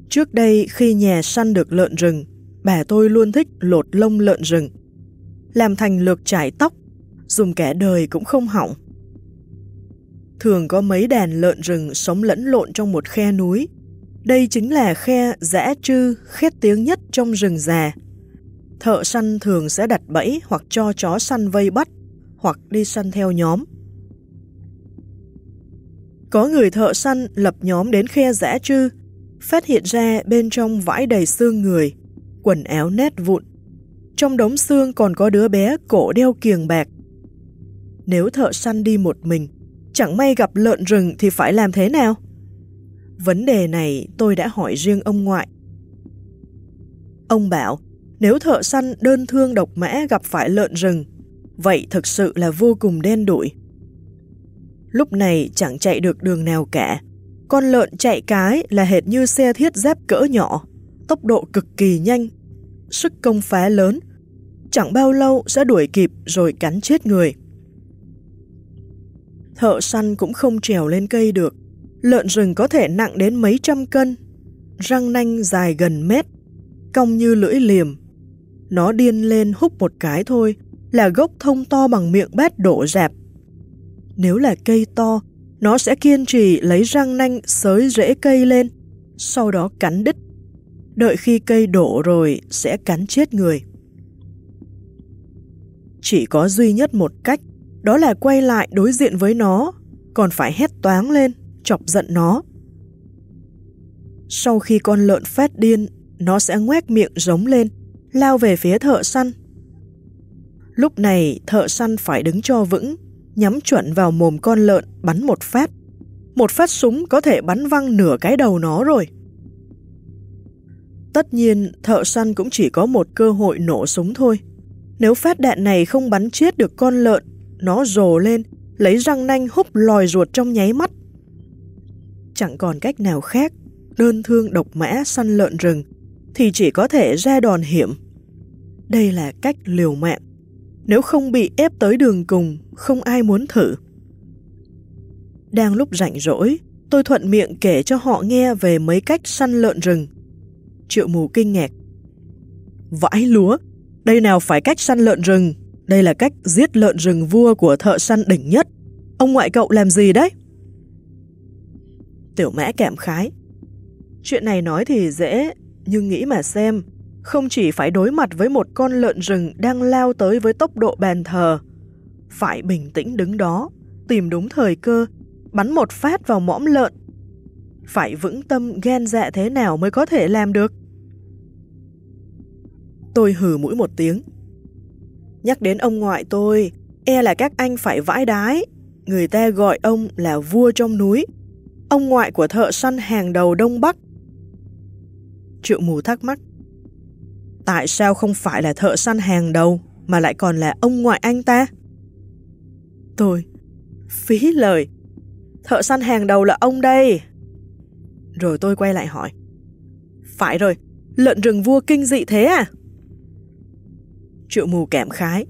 Trước đây khi nhà săn được lợn rừng, bà tôi luôn thích lột lông lợn rừng. Làm thành lược trải tóc, dùng cả đời cũng không hỏng. Thường có mấy đàn lợn rừng sống lẫn lộn trong một khe núi. Đây chính là khe dã trư khét tiếng nhất trong rừng già. Thợ săn thường sẽ đặt bẫy hoặc cho chó săn vây bắt, hoặc đi săn theo nhóm. Có người thợ săn lập nhóm đến khe dã trư, phát hiện ra bên trong vãi đầy xương người, quần áo nét vụn. Trong đống xương còn có đứa bé cổ đeo kiềng bạc. Nếu thợ săn đi một mình, chẳng may gặp lợn rừng thì phải làm thế nào? Vấn đề này tôi đã hỏi riêng ông ngoại. Ông bảo, nếu thợ săn đơn thương độc mã gặp phải lợn rừng, vậy thực sự là vô cùng đen đủi. Lúc này chẳng chạy được đường nào cả. Con lợn chạy cái là hệt như xe thiết giáp cỡ nhỏ, tốc độ cực kỳ nhanh, sức công phá lớn. Chẳng bao lâu sẽ đuổi kịp rồi cắn chết người. Thợ săn cũng không trèo lên cây được. Lợn rừng có thể nặng đến mấy trăm cân, răng nanh dài gần mét, cong như lưỡi liềm. Nó điên lên húc một cái thôi, là gốc thông to bằng miệng bát đổ dẹp. Nếu là cây to, nó sẽ kiên trì lấy răng nanh sới rễ cây lên, sau đó cắn đứt. Đợi khi cây đổ rồi sẽ cắn chết người. Chỉ có duy nhất một cách, đó là quay lại đối diện với nó, còn phải hét toáng lên, chọc giận nó. Sau khi con lợn phát điên, nó sẽ ngoét miệng giống lên, lao về phía thợ săn. Lúc này thợ săn phải đứng cho vững, nhắm chuẩn vào mồm con lợn bắn một phát. Một phát súng có thể bắn văng nửa cái đầu nó rồi. Tất nhiên, thợ săn cũng chỉ có một cơ hội nổ súng thôi. Nếu phát đạn này không bắn chết được con lợn, nó rồ lên, lấy răng nanh húp lòi ruột trong nháy mắt. Chẳng còn cách nào khác, đơn thương độc mã săn lợn rừng, thì chỉ có thể ra đòn hiểm. Đây là cách liều mạng. Nếu không bị ép tới đường cùng, không ai muốn thử. Đang lúc rảnh rỗi, tôi thuận miệng kể cho họ nghe về mấy cách săn lợn rừng. Triệu mù kinh ngạc. Vãi lúa, đây nào phải cách săn lợn rừng, đây là cách giết lợn rừng vua của thợ săn đỉnh nhất. Ông ngoại cậu làm gì đấy? Tiểu mã cảm khái. Chuyện này nói thì dễ, nhưng nghĩ mà xem, không chỉ phải đối mặt với một con lợn rừng đang lao tới với tốc độ bàn thờ, phải bình tĩnh đứng đó, tìm đúng thời cơ, bắn một phát vào mõm lợn. Phải vững tâm ghen dạ thế nào mới có thể làm được? Tôi hừ mũi một tiếng. Nhắc đến ông ngoại tôi, e là các anh phải vãi đái. Người ta gọi ông là vua trong núi. Ông ngoại của thợ săn hàng đầu Đông Bắc. Triệu mù thắc mắc. Tại sao không phải là thợ săn hàng đầu mà lại còn là ông ngoại anh ta? Tôi, phí lời. Thợ săn hàng đầu là ông đây. Rồi tôi quay lại hỏi. Phải rồi, lợn rừng vua kinh dị thế à? Triệu mù cảm khái.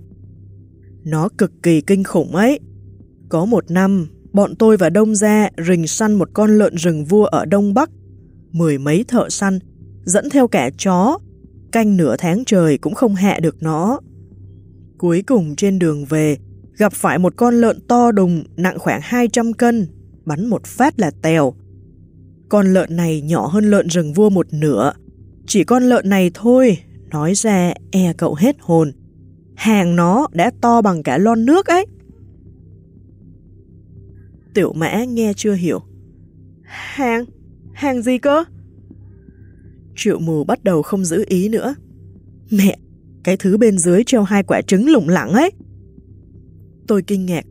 Nó cực kỳ kinh khủng ấy. Có một năm, bọn tôi và Đông Gia rình săn một con lợn rừng vua ở Đông Bắc. Mười mấy thợ săn, dẫn theo cả chó, canh nửa tháng trời cũng không hạ được nó. Cuối cùng trên đường về, gặp phải một con lợn to đùng nặng khoảng 200 cân, bắn một phát là tèo. Con lợn này nhỏ hơn lợn rừng vua một nửa. Chỉ con lợn này thôi, nói ra e cậu hết hồn. Hàng nó đã to bằng cả lon nước ấy. Tiểu mã nghe chưa hiểu. Hàng? Hàng gì cơ? Triệu mù bắt đầu không giữ ý nữa. Mẹ, cái thứ bên dưới treo hai quả trứng lủng lẳng ấy. Tôi kinh ngạc.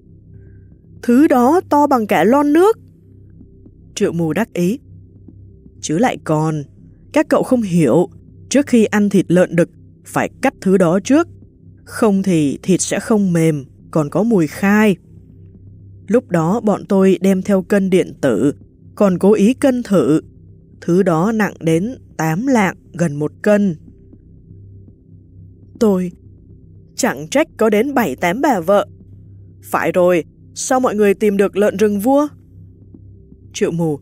Thứ đó to bằng cả lon nước. Triệu mù đắc ý. Chứ lại còn, các cậu không hiểu, trước khi ăn thịt lợn đực, phải cắt thứ đó trước. Không thì thịt sẽ không mềm, còn có mùi khai. Lúc đó bọn tôi đem theo cân điện tử, còn cố ý cân thử. Thứ đó nặng đến 8 lạng, gần một cân. Tôi, chẳng trách có đến 7-8 bà vợ. Phải rồi, sao mọi người tìm được lợn rừng vua? Triệu mù,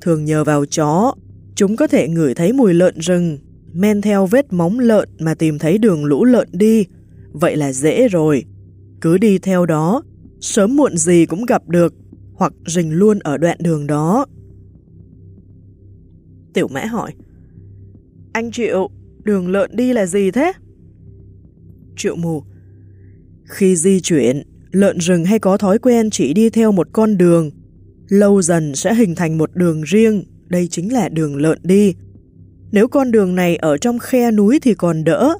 thường nhờ vào chó, chúng có thể ngửi thấy mùi lợn rừng, men theo vết móng lợn mà tìm thấy đường lũ lợn đi. Vậy là dễ rồi. Cứ đi theo đó, sớm muộn gì cũng gặp được, hoặc rình luôn ở đoạn đường đó. Tiểu mã hỏi. Anh Triệu, đường lợn đi là gì thế? Triệu mù. Khi di chuyển, lợn rừng hay có thói quen chỉ đi theo một con đường. Lâu dần sẽ hình thành một đường riêng, đây chính là đường lợn đi. Nếu con đường này ở trong khe núi thì còn đỡ.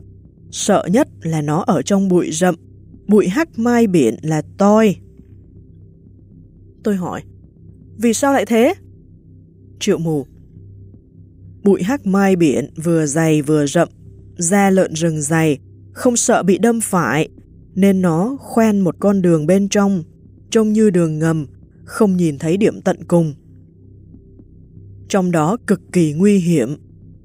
Sợ nhất là nó ở trong bụi rậm, bụi hắc mai biển là tôi. Tôi hỏi, vì sao lại thế? Triệu mù. Bụi hắc mai biển vừa dày vừa rậm, da lợn rừng dày, không sợ bị đâm phải, nên nó khoen một con đường bên trong, trông như đường ngầm, không nhìn thấy điểm tận cùng. Trong đó cực kỳ nguy hiểm.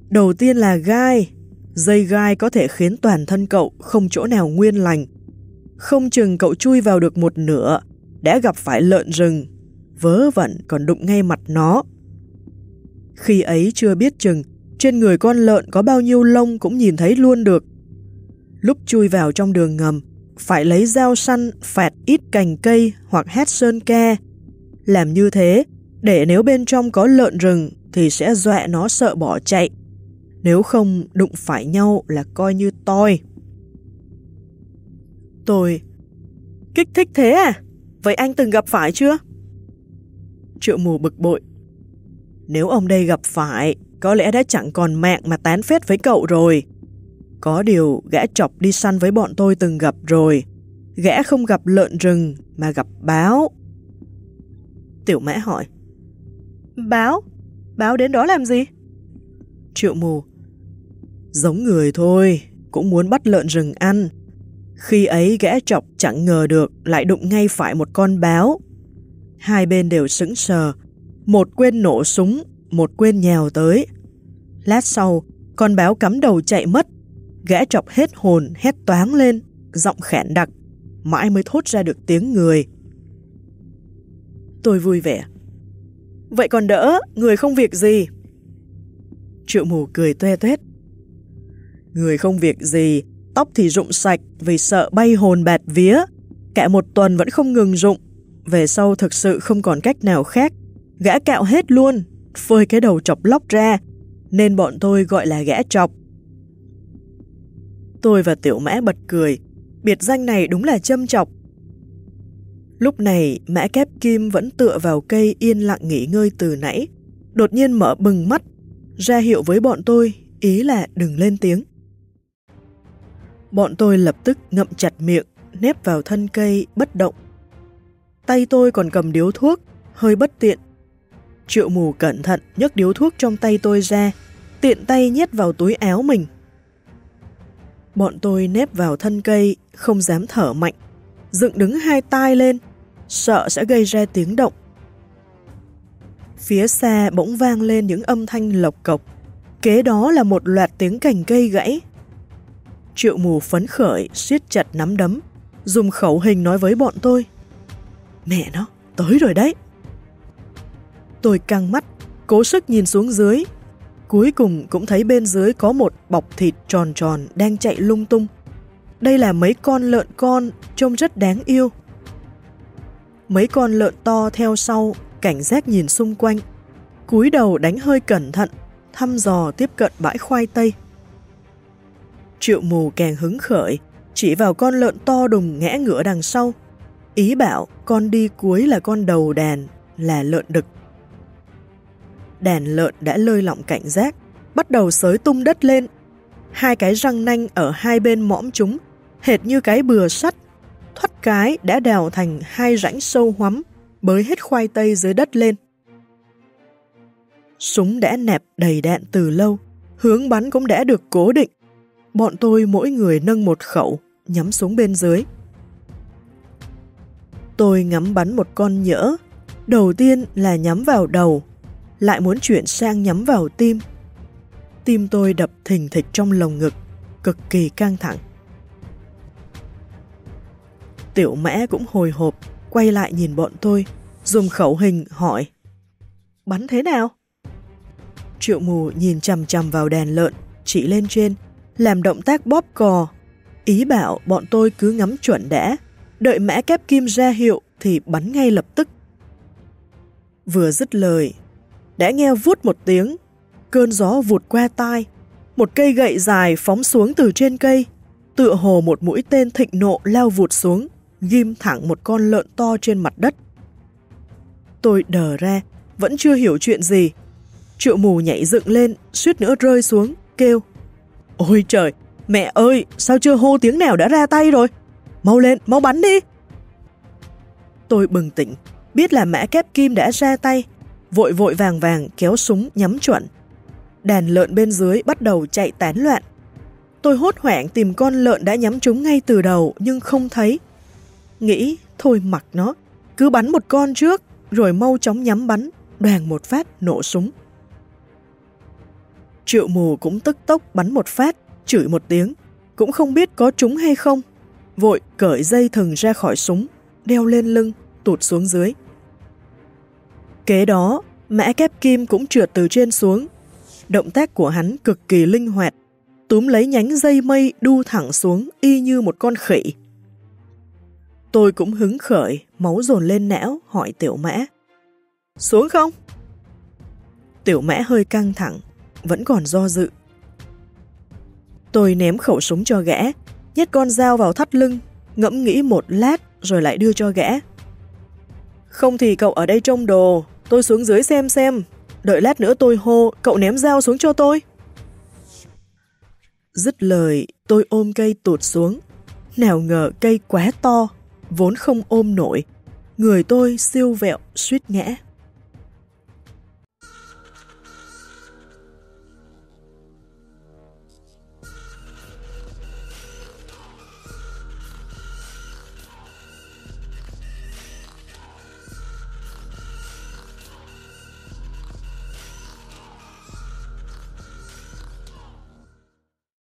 Đầu tiên là gai. Dây gai có thể khiến toàn thân cậu không chỗ nào nguyên lành. Không chừng cậu chui vào được một nửa, đã gặp phải lợn rừng, vớ vẩn còn đụng ngay mặt nó. Khi ấy chưa biết chừng, trên người con lợn có bao nhiêu lông cũng nhìn thấy luôn được. Lúc chui vào trong đường ngầm, phải lấy dao săn phạt ít cành cây hoặc hét sơn ke. Làm như thế, để nếu bên trong có lợn rừng thì sẽ dọa nó sợ bỏ chạy. Nếu không đụng phải nhau là coi như toi. Tôi Kích thích thế à? Vậy anh từng gặp phải chưa? Triệu mù bực bội nếu ông đây gặp phải, có lẽ đã chẳng còn mạng mà tán phết với cậu rồi. Có điều gã chọc đi săn với bọn tôi từng gặp rồi. Gã không gặp lợn rừng mà gặp báo. Tiểu mã hỏi. Báo? Báo đến đó làm gì? Triệu mù. Giống người thôi, cũng muốn bắt lợn rừng ăn. Khi ấy gã chọc chẳng ngờ được lại đụng ngay phải một con báo. Hai bên đều sững sờ, một quên nổ súng, một quên nhèo tới. Lát sau, con báo cắm đầu chạy mất. Gã chọc hết hồn, hét toáng lên, giọng khản đặc, mãi mới thốt ra được tiếng người. Tôi vui vẻ. Vậy còn đỡ, người không việc gì. Triệu mù cười toe toét. Người không việc gì, tóc thì rụng sạch vì sợ bay hồn bạt vía. Cả một tuần vẫn không ngừng rụng. Về sau thực sự không còn cách nào khác Gã cạo hết luôn, phơi cái đầu chọc lóc ra, nên bọn tôi gọi là gã chọc. Tôi và tiểu mã bật cười, biệt danh này đúng là châm chọc. Lúc này, mã kép kim vẫn tựa vào cây yên lặng nghỉ ngơi từ nãy, đột nhiên mở bừng mắt, ra hiệu với bọn tôi, ý là đừng lên tiếng. Bọn tôi lập tức ngậm chặt miệng, nép vào thân cây, bất động. Tay tôi còn cầm điếu thuốc, hơi bất tiện, Triệu mù cẩn thận nhấc điếu thuốc trong tay tôi ra, tiện tay nhét vào túi áo mình. Bọn tôi nép vào thân cây, không dám thở mạnh, dựng đứng hai tai lên, sợ sẽ gây ra tiếng động. Phía xa bỗng vang lên những âm thanh lộc cộc, kế đó là một loạt tiếng cành cây gãy. Triệu mù phấn khởi, siết chặt nắm đấm, dùng khẩu hình nói với bọn tôi. Mẹ nó, tới rồi đấy. Tôi căng mắt, cố sức nhìn xuống dưới. Cuối cùng cũng thấy bên dưới có một bọc thịt tròn tròn đang chạy lung tung. Đây là mấy con lợn con, trông rất đáng yêu. Mấy con lợn to theo sau, cảnh giác nhìn xung quanh. cúi đầu đánh hơi cẩn thận, thăm dò tiếp cận bãi khoai tây. Triệu mù càng hứng khởi, chỉ vào con lợn to đùng ngã ngửa đằng sau. Ý bảo con đi cuối là con đầu đàn, là lợn đực đèn lợn đã lơi lỏng cảnh giác, bắt đầu sới tung đất lên. Hai cái răng nanh ở hai bên mõm chúng, hệt như cái bừa sắt, thoát cái đã đào thành hai rãnh sâu hoắm, bới hết khoai tây dưới đất lên. Súng đã nẹp đầy đạn từ lâu, hướng bắn cũng đã được cố định. Bọn tôi mỗi người nâng một khẩu, nhắm xuống bên dưới. Tôi ngắm bắn một con nhỡ, đầu tiên là nhắm vào đầu, lại muốn chuyển sang nhắm vào tim. Tim tôi đập thình thịch trong lồng ngực, cực kỳ căng thẳng. Tiểu mã cũng hồi hộp, quay lại nhìn bọn tôi, dùng khẩu hình hỏi. Bắn thế nào? Triệu mù nhìn chằm chằm vào đèn lợn, chỉ lên trên, làm động tác bóp cò. Ý bảo bọn tôi cứ ngắm chuẩn đã, đợi mã kép kim ra hiệu thì bắn ngay lập tức. Vừa dứt lời, đã nghe vút một tiếng, cơn gió vụt qua tai, một cây gậy dài phóng xuống từ trên cây, tựa hồ một mũi tên thịnh nộ lao vụt xuống, ghim thẳng một con lợn to trên mặt đất. Tôi đờ ra, vẫn chưa hiểu chuyện gì. Triệu mù nhảy dựng lên, suýt nữa rơi xuống, kêu. Ôi trời, mẹ ơi, sao chưa hô tiếng nào đã ra tay rồi? Mau lên, mau bắn đi! Tôi bừng tỉnh, biết là mã kép kim đã ra tay, vội vội vàng vàng kéo súng nhắm chuẩn. Đàn lợn bên dưới bắt đầu chạy tán loạn. Tôi hốt hoảng tìm con lợn đã nhắm chúng ngay từ đầu nhưng không thấy. Nghĩ, thôi mặc nó, cứ bắn một con trước, rồi mau chóng nhắm bắn, đoàn một phát nổ súng. Triệu mù cũng tức tốc bắn một phát, chửi một tiếng, cũng không biết có trúng hay không. Vội cởi dây thừng ra khỏi súng, đeo lên lưng, tụt xuống dưới. Kế đó, mã kép kim cũng trượt từ trên xuống. Động tác của hắn cực kỳ linh hoạt, túm lấy nhánh dây mây đu thẳng xuống y như một con khỉ. Tôi cũng hứng khởi, máu dồn lên não, hỏi tiểu mã. Xuống không? Tiểu mã hơi căng thẳng, vẫn còn do dự. Tôi ném khẩu súng cho gã, nhét con dao vào thắt lưng, ngẫm nghĩ một lát rồi lại đưa cho gã. Không thì cậu ở đây trông đồ, tôi xuống dưới xem xem, đợi lát nữa tôi hô, cậu ném dao xuống cho tôi. Dứt lời, tôi ôm cây tụt xuống. Nào ngờ cây quá to, vốn không ôm nổi. Người tôi siêu vẹo, suýt ngã.